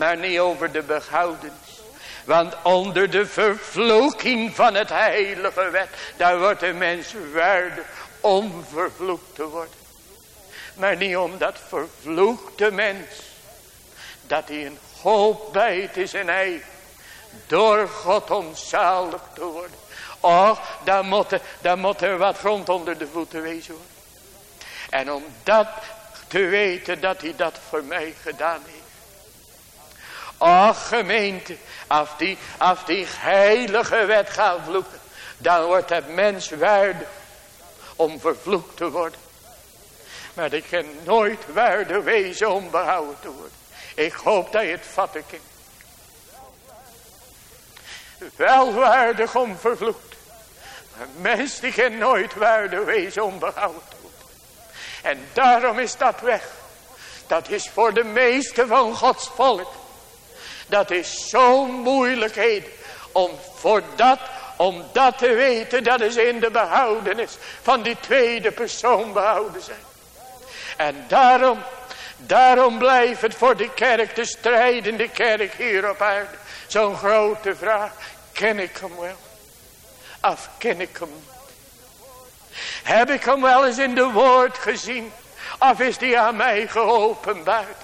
Speaker 1: Maar niet over de behoudenis. Want onder de vervloeking van het heilige wet. Daar wordt de mens waardig om vervloekt te worden. Maar niet om dat vervloekte mens. Dat hij een hoop bijt is en hij. Door God onzalig te worden. Och, daar moet, daar moet er wat grond onder de voeten wezen hoor. En om dat te weten dat hij dat voor mij gedaan heeft. Och gemeente, als die, als die heilige wet gaat vloeken. Dan wordt het mens waardig om vervloekt te worden. Maar ik kan nooit waarde wezen om behouden te worden. Ik hoop dat je het vatten kunt. Wel waardig om vervloekt. Maar mens die kan nooit waarde wezen om behouden te worden. En daarom is dat weg. Dat is voor de meeste van Gods volk. Dat is zo'n moeilijkheid. Om voor dat, om dat te weten. Dat is in de behoudenis van die tweede persoon behouden zijn. En daarom Daarom blijft het voor de kerk, de strijdende kerk hier op aarde. Zo'n grote vraag. Ken ik hem wel? Of ken ik hem Heb ik hem wel eens in de woord gezien? Of is die aan mij geopenbaard?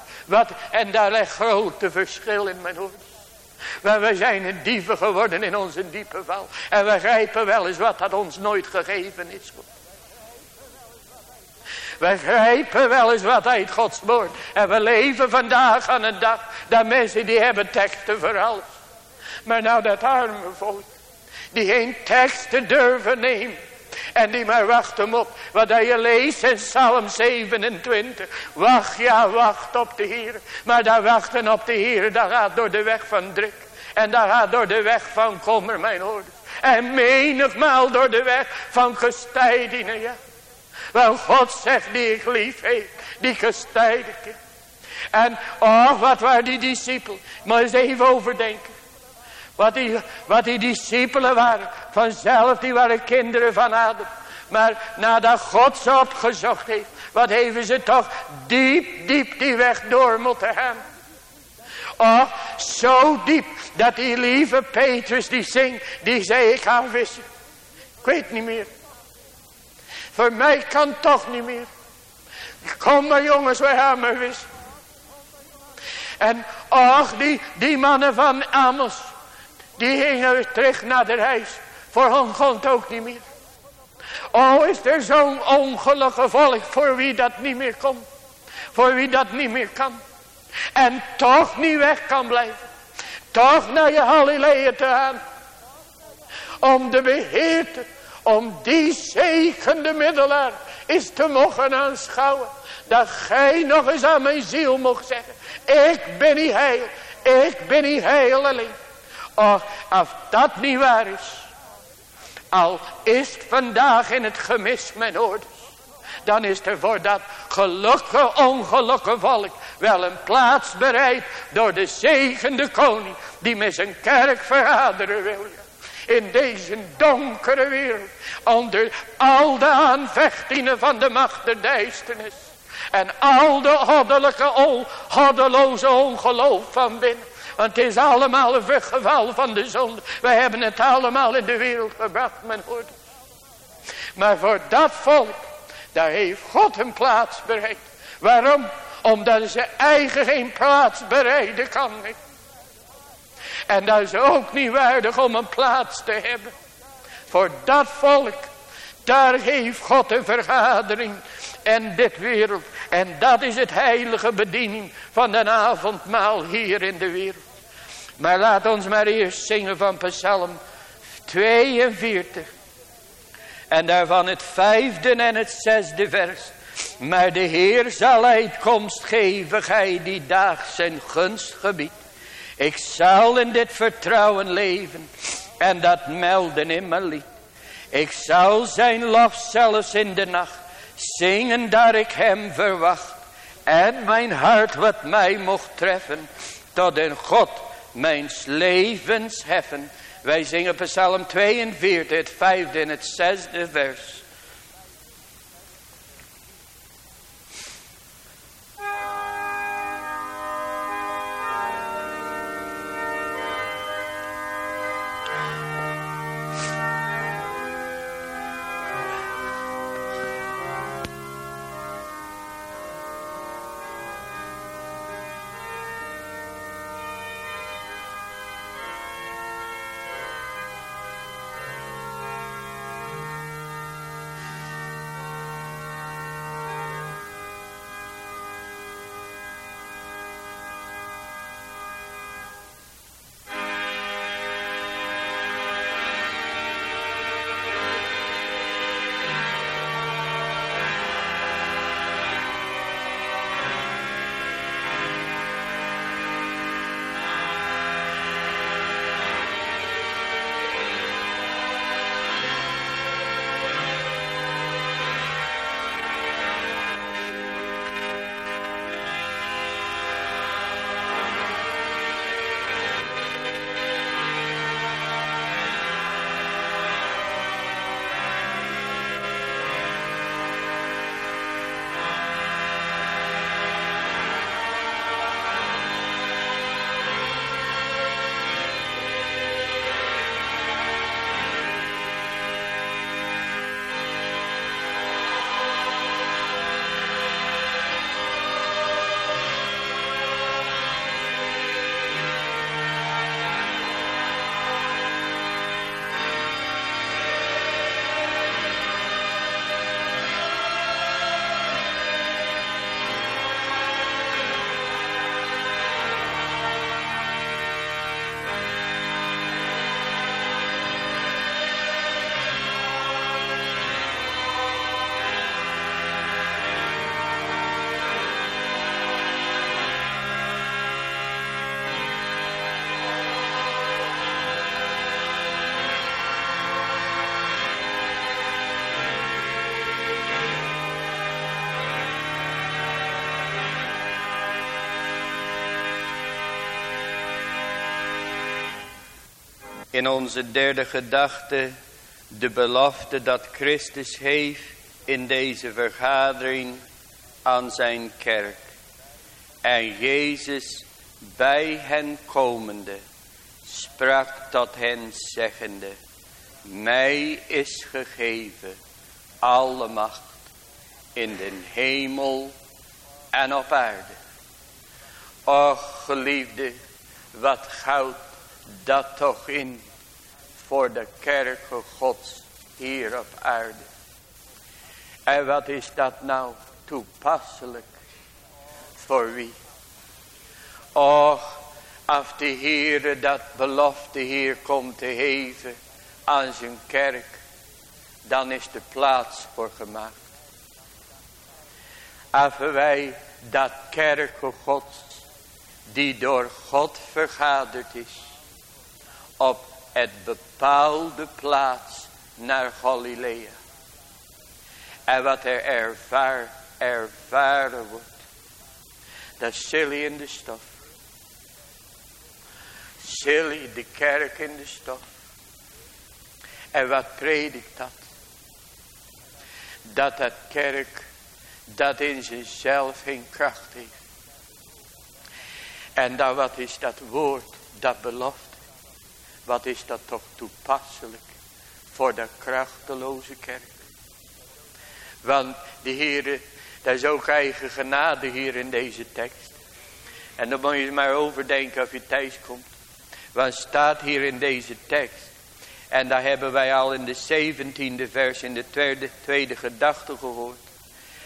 Speaker 1: En daar ligt grote verschil in mijn hoofd. Maar we zijn een dieven geworden in onze diepe val. En we grijpen wel eens wat dat ons nooit gegeven is. We grijpen wel eens wat uit Gods woord. En we leven vandaag aan een dag. Dat mensen die hebben teksten voor alles. Maar nou dat arme volk. Die geen teksten durven nemen. En die maar wachten op wat je leest in Psalm 27. Wacht, ja, wacht op de Heer. Maar dat wachten op de Heer, dat gaat door de weg van druk. En dat gaat door de weg van kommer, mijn hoorders. En menigmaal door de weg van gestijdingen, ja. Wel God zegt die ik lief. Die gestijd ik. En oh wat waren die discipelen. Maar eens even overdenken. Wat die, wat die discipelen waren. Vanzelf die waren kinderen van Adam. Maar nadat God ze opgezocht heeft. Wat hebben ze toch diep diep die weg door moeten gaan. Oh zo diep. Dat die lieve Petrus die zingt. Die zei ik ga vissen. Ik weet niet meer. Voor mij kan toch niet meer. Kom maar jongens, we gaan maar wis. En ach, die, die mannen van Amos. Die gingen terug naar de reis. Voor hen kon het ook niet meer. Oh, is er zo'n ongelukkige volk voor wie dat niet meer komt. Voor wie dat niet meer kan. En toch niet weg kan blijven. Toch naar je Halleluja te gaan. Om de beheer te om die zegende middelaar is te mogen aanschouwen. Dat gij nog eens aan mijn ziel mocht zeggen. Ik ben niet heil. Ik ben niet alleen. Och, als dat niet waar is. Al is het vandaag in het gemis mijn orders. Dan is er voor dat gelukkige ongelukkige volk wel een plaats bereid door de zegende koning. Die met zijn kerk verraderen wil in deze donkere wereld. Onder al de aanvechtingen van de macht der duisternis. En al de goddelijke, goddeloze ongeloof van binnen. Want het is allemaal een geval van de zonde. Wij hebben het allemaal in de wereld gebracht, men hoort. Maar voor dat volk, daar heeft God een plaats bereid. Waarom? Omdat ze eigen geen plaats bereiden kan. En dat is ook niet waardig om een plaats te hebben. Voor dat volk. Daar heeft God een vergadering. En dit wereld. En dat is het heilige bediening van de avondmaal hier in de wereld. Maar laat ons maar eerst zingen van Psalm 42. En daarvan het vijfde en het zesde vers. Maar de Heer zal uitkomst geven, gij die daag zijn gunst gebied. Ik zal in dit vertrouwen leven en dat melden in mijn lied. Ik zal zijn lof zelfs in de nacht zingen daar ik hem verwacht. En mijn hart wat mij mocht treffen tot een God mijn levens heffen. Wij zingen psalm 42, het vijfde en het zesde vers. In onze derde gedachte de belofte dat Christus heeft in deze vergadering aan zijn kerk. En Jezus bij hen komende sprak tot hen zeggende, mij is gegeven alle macht in de hemel en op aarde. Och geliefde, wat goud dat toch in voor de kerken gods hier op aarde. En wat is dat nou toepasselijk voor wie? Och, als de Heere dat belofte hier komt te heven aan zijn kerk, dan is de plaats voor gemaakt. Affen wij dat kerken gods die door God vergaderd is op het bepaalde plaats naar Galilea. En wat er ervaar, ervaren wordt. Dat Silly in de stof. Silly de kerk in de stof. En wat predikt dat? Dat dat kerk dat in zichzelf geen kracht heeft. En dan wat is dat woord, dat belofte. Wat is dat toch toepasselijk voor de krachteloze kerk. Want de Heere, dat is ook eigen genade hier in deze tekst. En dan moet je maar overdenken als je thuis komt. Wat staat hier in deze tekst? En daar hebben wij al in de zeventiende vers in de tweede, tweede gedachte gehoord.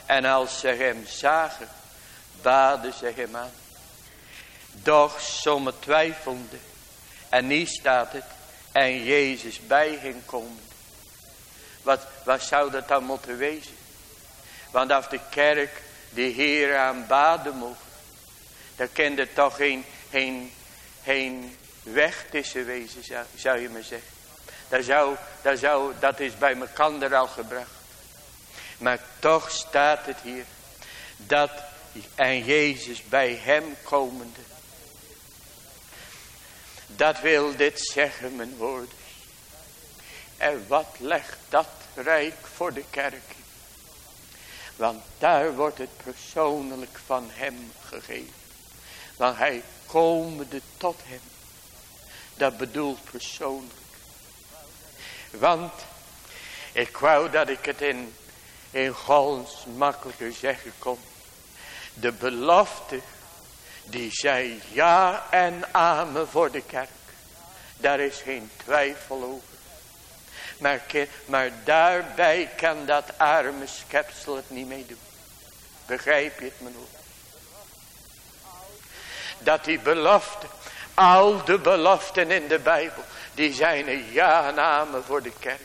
Speaker 1: En als ze hem zagen, baden ze hem aan. Doch sommigen twijfelden. En niet staat het. En Jezus bij hen komen. Wat, wat zou dat dan moeten wezen? Want als de kerk de Heer aanbaden mocht. Dan kan er toch geen, geen, geen weg tussen wezen, zou, je maar zeggen. Dat, zou, dat, zou, dat is bij elkaar al gebracht. Maar toch staat het hier. Dat en Jezus bij hem komende. Dat wil dit zeggen mijn woorden. En wat legt dat rijk voor de kerk. Want daar wordt het persoonlijk van hem gegeven. Want hij komende tot hem. Dat bedoelt persoonlijk. Want ik wou dat ik het in, in Gals makkelijker zeggen kon. De belofte die zei ja en amen voor de kerk. Daar is geen twijfel over. Maar, maar daarbij kan dat arme schepsel het niet mee doen. Begrijp je het, mijn hoor? Dat die belofte, al de beloften in de Bijbel, die zijn een ja en amen voor de kerk.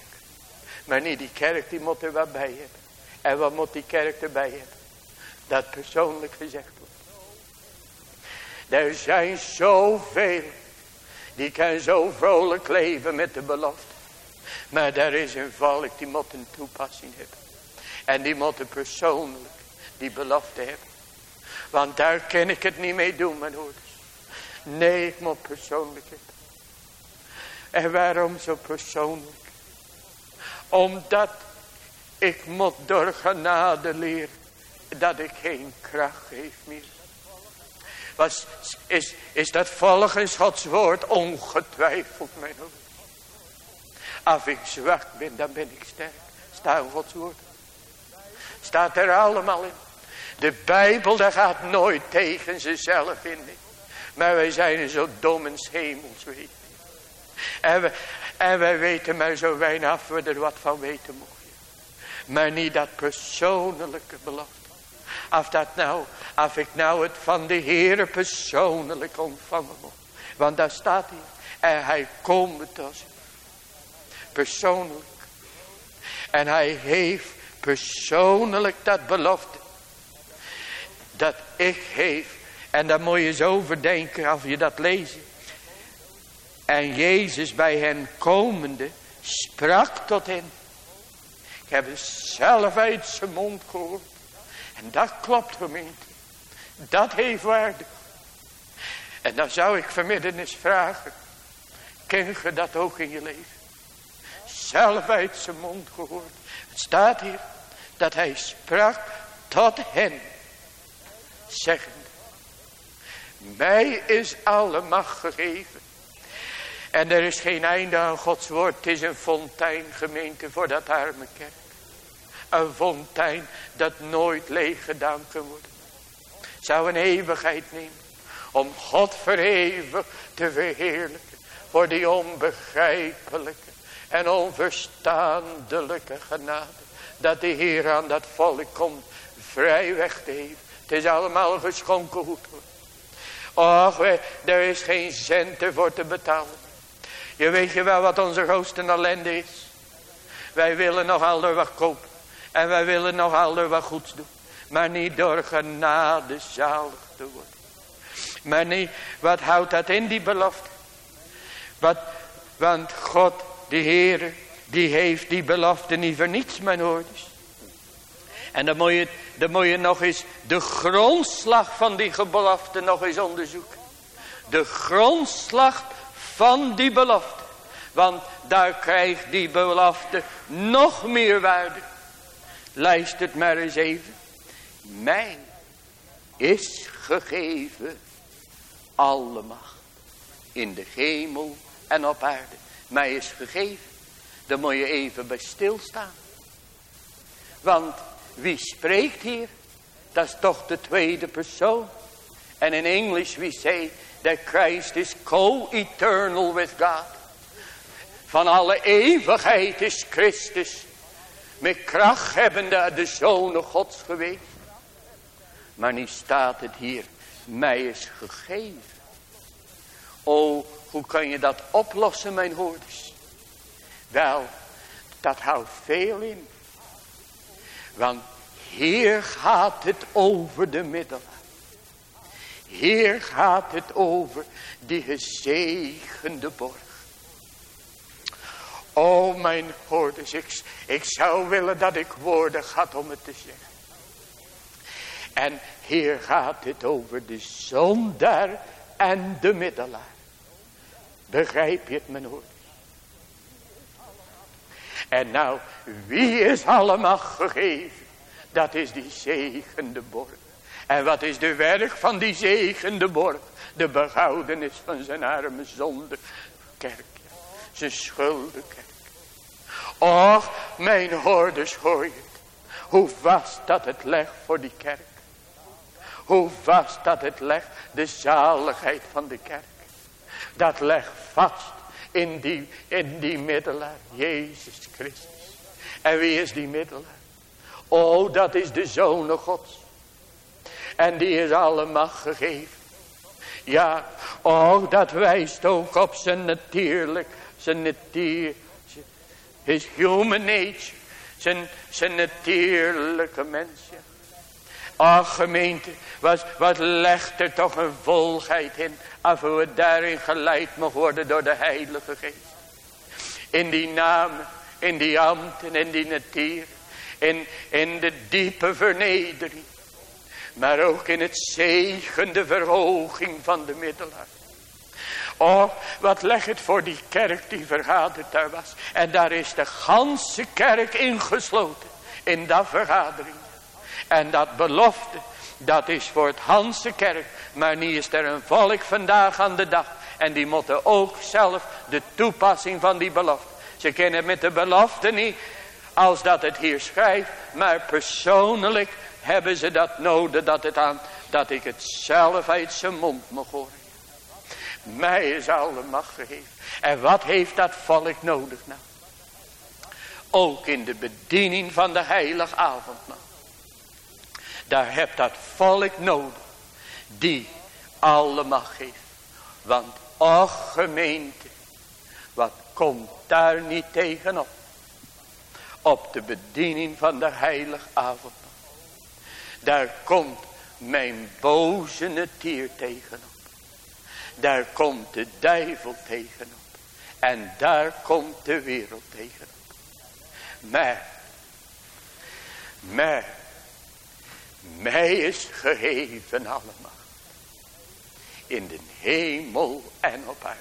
Speaker 1: Maar niet die kerk, die moet er wat bij hebben. En wat moet die kerk erbij hebben? Dat persoonlijk gezegd. Er zijn zoveel die kan zo vrolijk leven met de belofte. Maar daar is een volk die moet een toepassing hebben. En die moet persoonlijk die belofte hebben. Want daar kan ik het niet mee doen, mijn hoorders. Nee, ik moet persoonlijk hebben. En waarom zo persoonlijk? Omdat ik moet door genade leren dat ik geen kracht geef meer. Was, is, is dat volgens Gods woord ongetwijfeld, mijn hoor. Als ik zwak ben, dan ben ik sterk. Staat in Gods woord. Staat er allemaal in. De Bijbel, daar gaat nooit tegen zichzelf in. Maar wij zijn zo dom en hemels weten. En, we, en wij weten maar zo weinig af we er wat van weten mogen. Maar niet dat persoonlijke belofte. Of dat nou, of ik nou het van de Heere persoonlijk ontvangen moet. Want daar staat hij. En hij komt tot Persoonlijk. En hij heeft persoonlijk dat belofte. Dat ik geef. En daar moet je zo over denken als je dat leest. En Jezus bij hen komende sprak tot hen. Ik heb het zelf uit mond gehoord. En dat klopt gemeente. Dat heeft waarde. En dan zou ik vanmiddag eens vragen. Ken je dat ook in je leven? Zelf uit zijn mond gehoord. Het staat hier dat hij sprak tot hen. Zeggende. Mij is alle macht gegeven. En er is geen einde aan Gods woord. Het is een fontein gemeente voor dat arme kerk. Een fontein dat nooit leeg gedaan kan worden. Zou een eeuwigheid nemen. Om God verhevig te verheerlijken. Voor die onbegrijpelijke en onverstaandelijke genade. Dat de Heer aan dat volk komt vrij weg te geven. Het is allemaal geschonken goed. Och, er is geen cent ervoor te betalen. Je weet je wel wat onze grootste ellende is. Wij willen nog alder wat kopen. En wij willen nog alder wat goeds doen. Maar niet door genade zalig te worden. Maar niet, wat houdt dat in die belofte? Wat, want God, de Heere, die heeft die belofte niet voor niets, mijn. En dan moet, je, dan moet je nog eens de grondslag van die belofte nog eens onderzoeken. De grondslag van die belofte. Want daar krijgt die belofte nog meer waarde. Lijst het maar eens even. Mij is gegeven alle macht. In de hemel en op aarde. Mij is gegeven. Daar moet je even bij stilstaan. Want wie spreekt hier? Dat is toch de tweede persoon. En in English we say that Christ is co-eternal with God. Van alle eeuwigheid is Christus met kracht hebbende de zonen gods geweest. Maar nu staat het hier, mij is gegeven. O, hoe kan je dat oplossen mijn hoorders? Wel, dat houdt veel in. Want hier gaat het over de middelen. Hier gaat het over die gezegende borg. O mijn hoorders, ik, ik zou willen dat ik woorden had om het te zeggen. En hier gaat het over de zondaar en de middelaar. Begrijp je het mijn hoorders? En nou, wie is allemaal gegeven? Dat is die zegende borg. En wat is de werk van die zegende borg? De behoudenis van zijn arme zonde kerk. Zijn schuldenkerk. Och, mijn hoorders hoor je. Hoe vast dat het legt voor die kerk. Hoe vast dat het legt de zaligheid van de kerk. Dat legt vast in die, in die middelaar. Jezus Christus. En wie is die middelaar? Oh, dat is de Zoon Gods. En die is alle macht gegeven. Ja, oh, dat wijst ook op zijn natuurlijk, zijn his human nature, zijn, zijn natuurlijke mens. Ja. Ach gemeente, wat, wat legt er toch een volheid in, af hoe het daarin geleid mag worden door de Heilige Geest. In die namen, in die ambten, in die natuur, in, in de diepe vernedering. Maar ook in het zegende verhoging van de middelaar. Oh, wat leg het voor die kerk die vergaderd daar was. En daar is de ganse kerk ingesloten. In dat vergadering. En dat belofte. Dat is voor het Hanse kerk. Maar nu is er een volk vandaag aan de dag. En die moeten ook zelf de toepassing van die belofte. Ze kennen met de belofte niet. Als dat het hier schrijft. Maar persoonlijk hebben ze dat nodig. Dat, het aan, dat ik het zelf uit zijn mond mag horen. Mij is alle macht gegeven. En wat heeft dat volk nodig nou? Ook in de bediening van de heilige avondmaal. Daar hebt dat volk nodig. Die alle macht heeft. Want och gemeente. Wat komt daar niet tegenop. Op de bediening van de heilige avondmaal. Daar komt mijn boze natuur tegenop. Daar komt de duivel tegenop. En daar komt de wereld tegenop. Maar. Maar. Mij is gegeven allemaal. In de hemel en op aarde.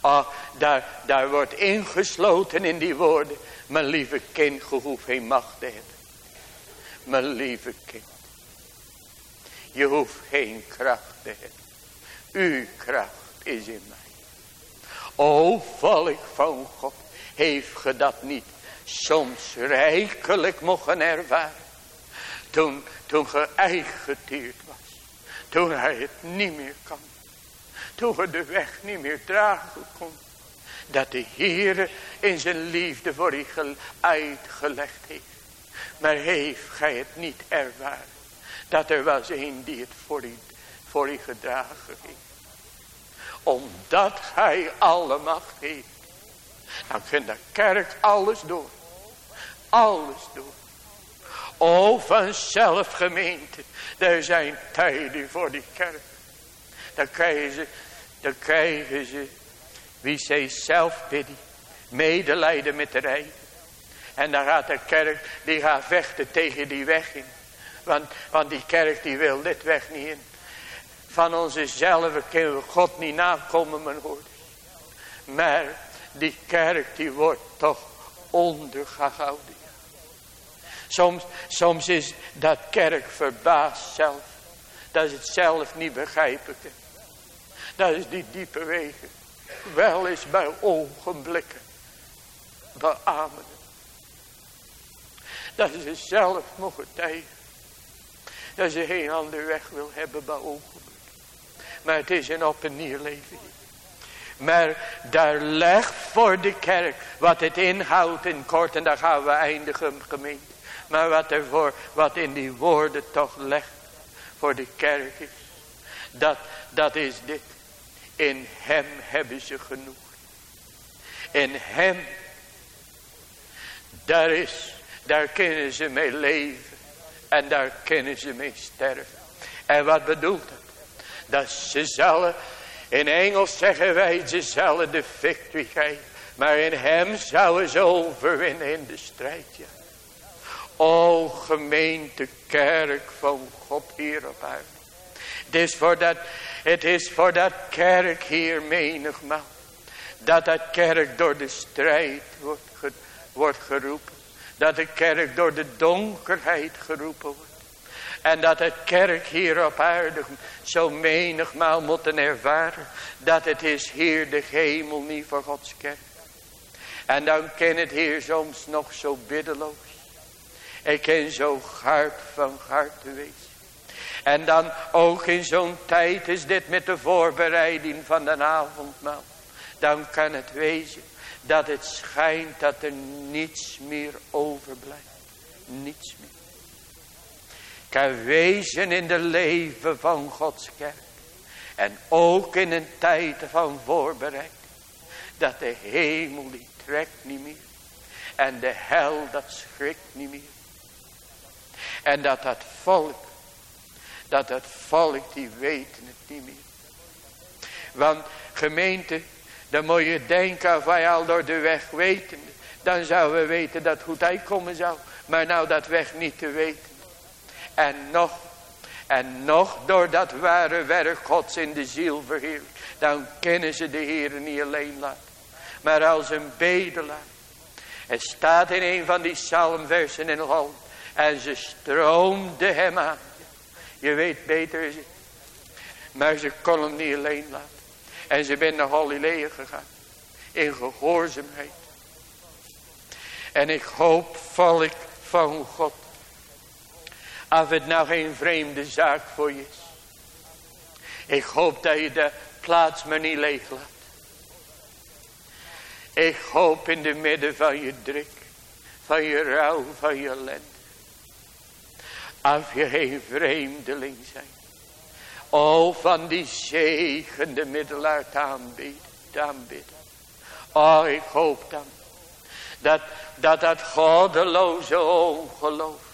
Speaker 1: Ah, daar, daar wordt ingesloten in die woorden. Mijn lieve kind, je hoeft geen macht te hebben. Mijn lieve kind. Je hoeft geen kracht te hebben. Uw kracht is in mij. O volk van God, heeft ge dat niet soms rijkelijk mogen ervaren. Toen, toen ge was. Toen hij het niet meer kan. Toen ge de weg niet meer dragen kon. Dat de Heere in zijn liefde voor u uitgelegd heeft. Maar heeft gij het niet ervaren. Dat er was een die het voor u voor u gedragen. Omdat hij alle macht heeft. Dan vindt de kerk alles door. Alles door. O vanzelf gemeente. Er zijn tijden voor die kerk. Dan krijgen ze, dan krijgen ze, wie zij zelf bidden, medelijden met de rij. En dan gaat de kerk, die gaat vechten tegen die weg in. Want, want die kerk die wil dit weg niet in. Van onze zelf kunnen we God niet nakomen, mijn hoorders. Maar die kerk die wordt toch ondergehouden. Soms, soms is dat kerk verbaasd zelf. Dat is het zelf niet begrijpen. Dat is die diepe wegen. Wel eens bij ogenblikken. Beamen. Dat ze zelf mogen tegen. Dat ze geen andere weg wil hebben bij ogenblikken. Maar het is een op en leven. Maar daar legt voor de kerk wat het inhoudt in kort. En daar gaan we eindigen gemeente. Maar wat er voor, wat in die woorden toch legt voor de kerk is. Dat, dat is dit. In hem hebben ze genoeg. In hem. Daar is. Daar kunnen ze mee leven. En daar kunnen ze mee sterven. En wat bedoelt dat? Dat ze zullen. In Engels zeggen wij ze zullen de victory krijgen. Maar in hem zouden ze overwinnen in de strijd. Ja. O gemeente kerk van God hier op aarde. Het is voor dat, het is voor dat kerk hier menigmaal. Dat dat kerk door de strijd wordt, wordt geroepen. Dat de kerk door de donkerheid geroepen wordt. En dat het kerk hier op aarde zo menigmaal moeten ervaren. Dat het is hier de hemel niet voor Gods kerk. En dan kan het hier soms nog zo biddeloos. Ik ken zo hard van hart te wezen. En dan ook in zo'n tijd is dit met de voorbereiding van de avondmaal. Dan kan het wezen dat het schijnt dat er niets meer overblijft. Niets meer. Kan wezen in de leven van Gods kerk. En ook in een tijd van voorbereiding. Dat de hemel die trekt niet meer. En de hel dat schrikt niet meer. En dat dat volk, dat dat volk die weten het niet meer. Want gemeente, dan moet je denken of wij al door de weg weten. Dan zouden we weten dat goed uitkomen zou. Maar nou dat weg niet te weten. En nog, en nog door dat ware werk Gods in de ziel verheerlijk. Dan kennen ze de Heer niet alleen laten. Maar als een bedelaar. Het staat in een van die psalmversen in Holland. En ze stroomde hem aan. Je weet beter. Maar ze kon hem niet alleen laten. En ze ben naar Galilea gegaan. In gehoorzaamheid. En ik hoop, volk van God. Als het nou geen vreemde zaak voor je is. Ik hoop dat je de plaats me niet leeg laat. Ik hoop in de midden van je druk. Van je rouw, van je ellende. Als je geen vreemdeling zijn. O van die zegende middelaar te aanbidden. Te aanbidden. O ik hoop dan. Dat dat, dat goddeloze ongeloof.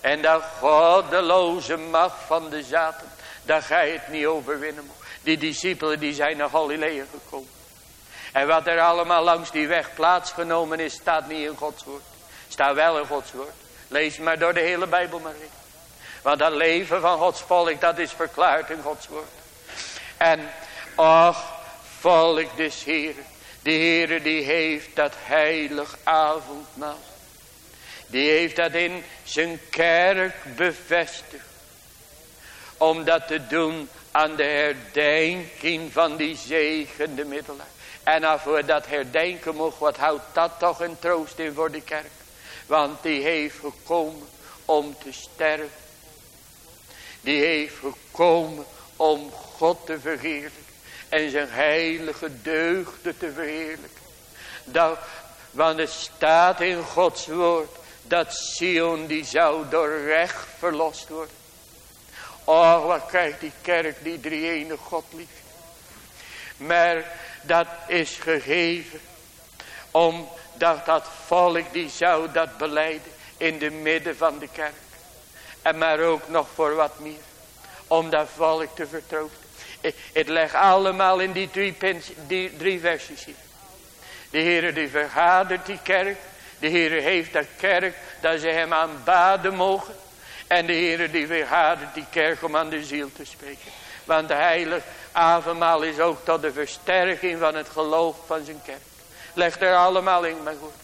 Speaker 1: En dat goddeloze macht van de zaten. Dat ga je het niet overwinnen. Die discipelen die zijn naar Galilea gekomen. En wat er allemaal langs die weg plaatsgenomen is. Staat niet in Gods woord. Staat wel in Gods woord. Lees maar door de hele Bijbel maar in. Want dat leven van Gods volk, dat is verklaard in Gods woord. En, ach, volk des Heeren. De Heere die heeft dat heilig avondmaal. Die heeft dat in zijn kerk bevestigd. Om dat te doen aan de herdenking van die zegende middelaar. En als we dat herdenken mogen, wat houdt dat toch een troost in voor de kerk. Want die heeft gekomen om te sterven die heeft gekomen om God te verheerlijken. En zijn heilige deugden te verheerlijken. Dat, want het staat in Gods woord. Dat Sion die zou door recht verlost worden. Oh wat krijgt die kerk die drie ene God lief. Maar dat is gegeven. Omdat dat volk die zou dat beleiden in de midden van de kerk. En maar ook nog voor wat meer. Om dat volk te vertroosten. Het legt allemaal in die drie, die drie versies hier. De Heer die vergadert die kerk. De Heer heeft dat kerk dat ze hem aanbaden mogen. En de Heer die vergadert die kerk om aan de ziel te spreken. Want de heilige avondmaal is ook tot de versterking van het geloof van zijn kerk. Leg er allemaal in mijn woorders.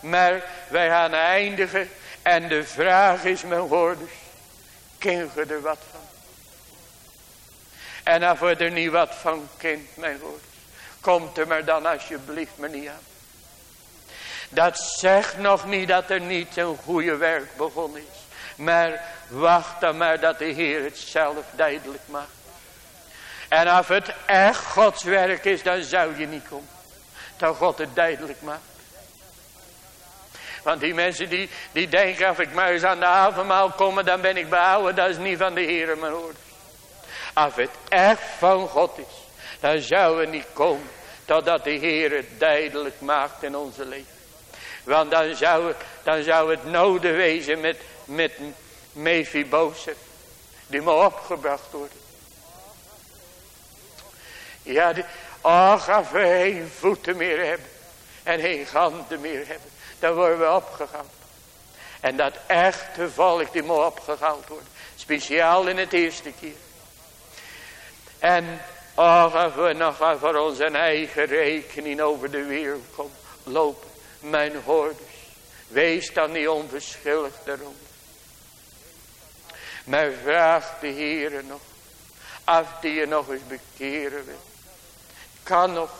Speaker 1: Maar wij gaan eindigen. En de vraag is mijn woorders. Ken je er wat van? En als we er niet wat van kent mijn woorders. Komt er maar dan alsjeblieft me niet aan. Dat zegt nog niet dat er niet een goede werk begonnen is. Maar wacht dan maar dat de Heer het zelf duidelijk maakt. En als het echt Gods werk is, dan zou je niet komen. Dat God het duidelijk maakt. Want die mensen die, die denken, als ik maar eens aan de avondmaal kom, dan ben ik behouden. Dat is niet van de Heer, mijn hoor. Als het echt van God is, dan zou we niet komen. Totdat de Heer het duidelijk maakt in onze leven. Want dan zou dan zou het nodig wezen met, met Mephibozet. Die moet opgebracht worden. Ja, die, als we geen voeten meer hebben. En geen handen meer hebben. Dan worden we opgehaald. En dat echte volk die moet opgehaald worden. Speciaal in het eerste keer. En ach, als we nog voor onze eigen rekening over de wereld komen, lopen. Mijn hoorders. Wees dan niet onverschillig daarom. Maar vraag de Heere nog. Af die je nog eens bekeren wil. Kan nog.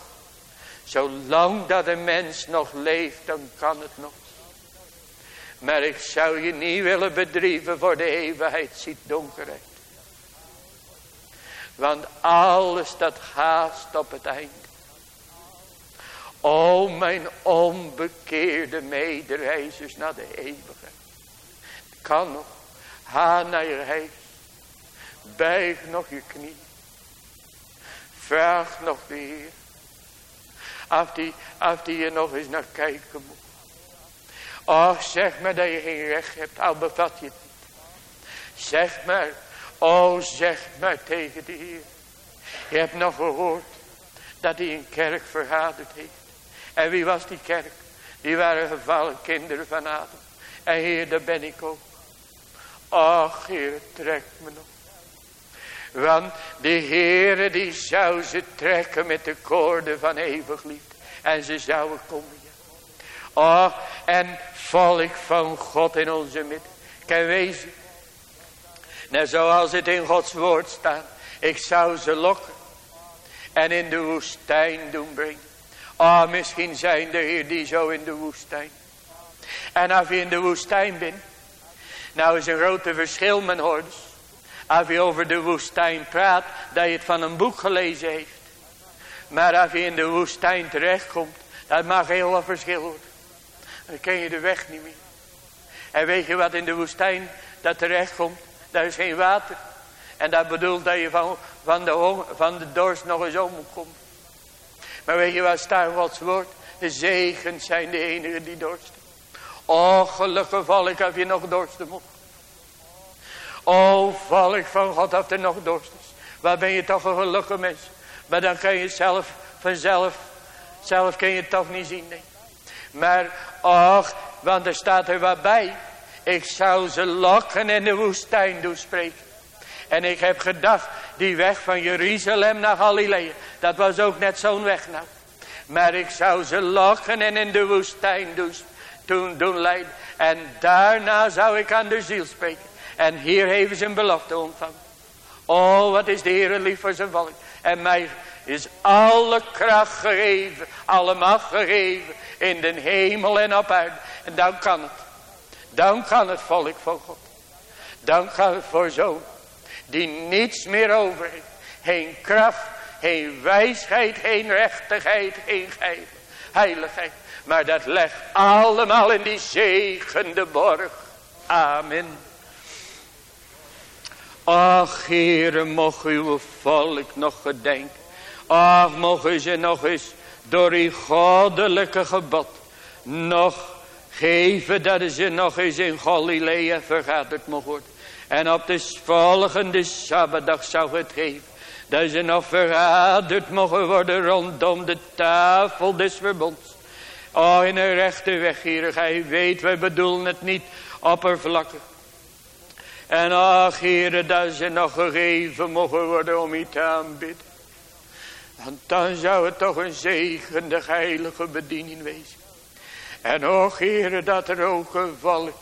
Speaker 1: Zolang dat een mens nog leeft, dan kan het nog. Maar ik zou je niet willen bedrieven voor de eeuwigheid ziet donkerheid. Want alles dat haast op het einde. O mijn onbekeerde medereizers naar de eeuwigheid. Kan nog. Ga naar je huis. Buig nog je knie. Vraag nog de Heer. Af die, af die je nog eens naar kijken moet. Och, zeg maar dat je geen recht hebt, al bevat je het niet. Zeg maar, oh zeg maar tegen de Heer. Je hebt nog gehoord dat hij een kerk vergaderd heeft. En wie was die kerk? Die waren gevallen kinderen van Adam. En Heer, daar ben ik ook. Ach, Heer, trek me nog. Want de Heere die zou ze trekken met de koorden van eeuwig liefde. En ze zouden komen. Ja. Oh, en volk van God in onze midden. Kan wezen. Net zoals het in Gods woord staat. Ik zou ze lokken. En in de woestijn doen brengen. Oh, misschien zijn er hier die zo in de woestijn. En als je in de woestijn bent. Nou is een grote verschil, mijn hoorders. Als je over de woestijn praat, dat je het van een boek gelezen heeft. Maar als je in de woestijn terechtkomt, dat mag heel wat verschil worden. Dan ken je de weg niet meer. En weet je wat in de woestijn dat terechtkomt? Daar is geen water. En dat bedoelt dat je van, van, de, van de dorst nog eens om moet komen. Maar weet je wat staat Gods woord? De zegens zijn de enigen die dorsten. O gelukkig volk heb je nog dorsten mocht. O volk van God dat er nog dorst is. Waar ben je toch een gelukkig mens. Maar dan kan je zelf vanzelf. Zelf kun je het toch niet zien. Nee. Maar och. Want er staat er wat bij. Ik zou ze lokken in de woestijn doen spreken. En ik heb gedacht. Die weg van Jeruzalem naar Galilea. Dat was ook net zo'n weg nou. Maar ik zou ze lokken en in de woestijn doen, doen, leiden. En daarna zou ik aan de ziel spreken. En hier heeft ze een belofte ontvangen. Oh, wat is de Heer lief voor zijn volk. En mij is alle kracht gegeven, alle macht gegeven in de hemel en op aarde. En dan kan het. Dan kan het volk van God. Dan kan het voor zo'n die niets meer over heeft. Geen kracht, geen wijsheid, geen rechtigheid, geen heiligheid. Maar dat legt allemaal in die zegende borg. Amen. Ach, Heere, mocht uw volk nog gedenken. Ach, mogen ze nog eens door uw goddelijke gebod nog geven dat ze nog eens in Galilea vergaderd mogen worden. En op de volgende Sabbatdag zou het geven. Dat ze nog verraderd mogen worden rondom de tafel des verbonds. Oh, in een rechte weg, hier. Gij weet, wij bedoelen het niet oppervlakkig. En ach, heren, dat ze nog gegeven mogen worden om u te. Want dan zou het toch een zegende heilige bediening wezen. En och, heren, dat er ook gevallen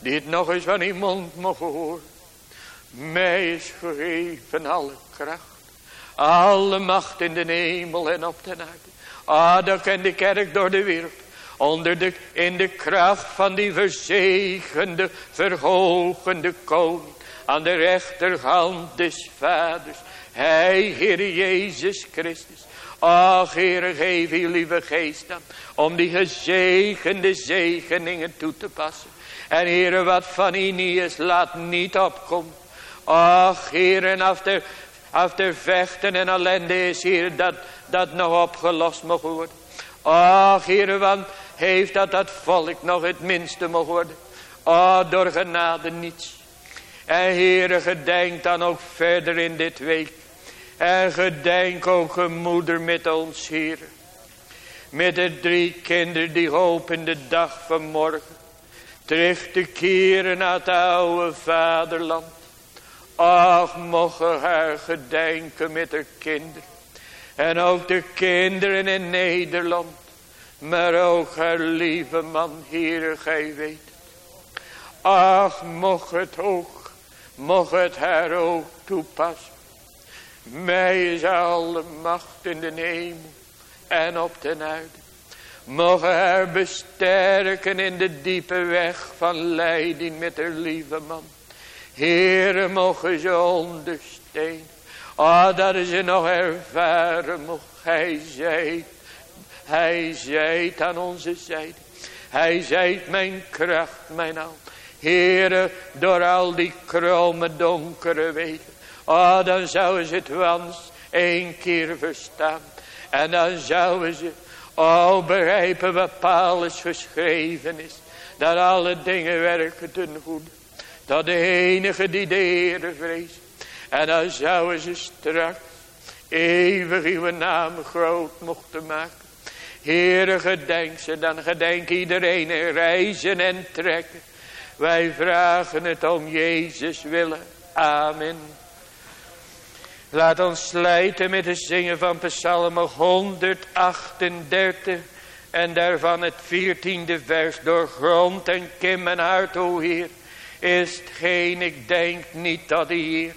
Speaker 1: dit nog eens van uw mond mogen horen. Mij is gegeven alle kracht. Alle macht in de hemel en op de aarde. Dan kan de kerk door de wereld. Onder de, in de kracht van die verzegende, verhogende koning. Aan de rechterhand des vaders. Hij, Heer Jezus Christus. Ach, Heer, geef uw lieve geest. Om die gezegende zegeningen toe te passen. En Heer, wat van niet is, laat niet opkomen. Ach, Heer, en af de, af de vechten en ellende is, Heer, dat, dat nog opgelost mag worden. Ach, Heer, want heeft dat dat volk nog het minste mag worden. Ah, door genade niets. En Heere, gedenk dan ook verder in dit week. En gedenk ook een moeder met ons, Heer. Met de drie kinderen die hopen de dag van morgen. Terug te keren naar het oude vaderland. Ach, mogen haar gedenken met de kinderen. En ook de kinderen in Nederland. Maar ook haar lieve man, Heere, gij weet. Ach, mocht het ook, mocht het haar ook toepassen. Mij is alle macht in de hemel en op de aarde. Mocht haar besterken in de diepe weg van leiding met haar lieve man. Heere, mogen ze ondersteunen. Ah, dat ze nog ervaren mocht. Hij zijt hij zijt aan onze zijde. Hij zijt mijn kracht, mijn al. Heere, door al die krome donkere wegen. Oh, dan zouden ze het wans één keer verstaan. En dan zouden ze, oh, begrijpen wat Paulus geschreven is. Dat alle dingen werken ten goede. Dat de enige die de Heere vreest. En dan zouden ze straks eeuwig uw naam groot mochten maken. Heere, gedenk ze, dan gedenk iedereen reizen en trekken. Wij vragen het om Jezus willen. Amen. Laat ons slijten met het zingen van Psalm 138 en daarvan het 14e vers. Door grond en kim en hart, o Heer, is hetgeen ik denk niet dat hier.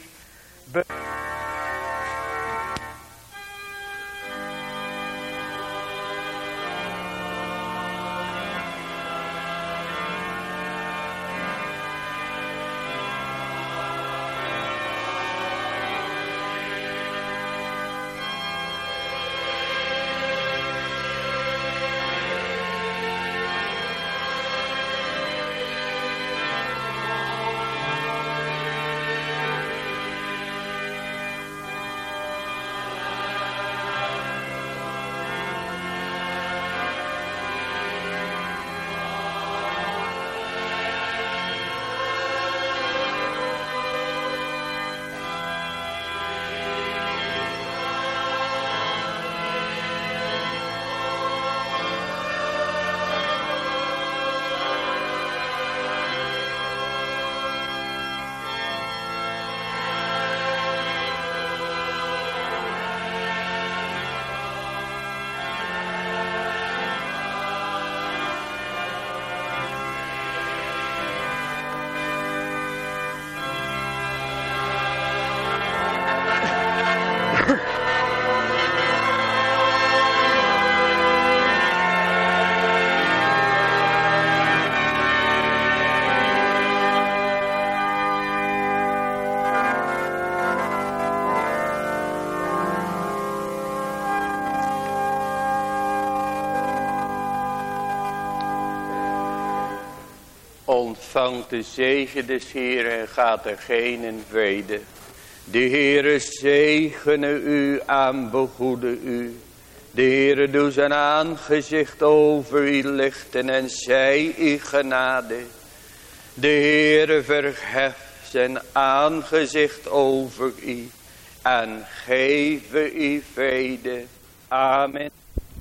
Speaker 1: De zegen des Heeren en gaat er geen vrede. De Heere zegene u aan begoede u. De Heere doe zijn aangezicht over u lichten en zij u genade. De Heere verheft zijn aangezicht over u en geven u vrede. Amen.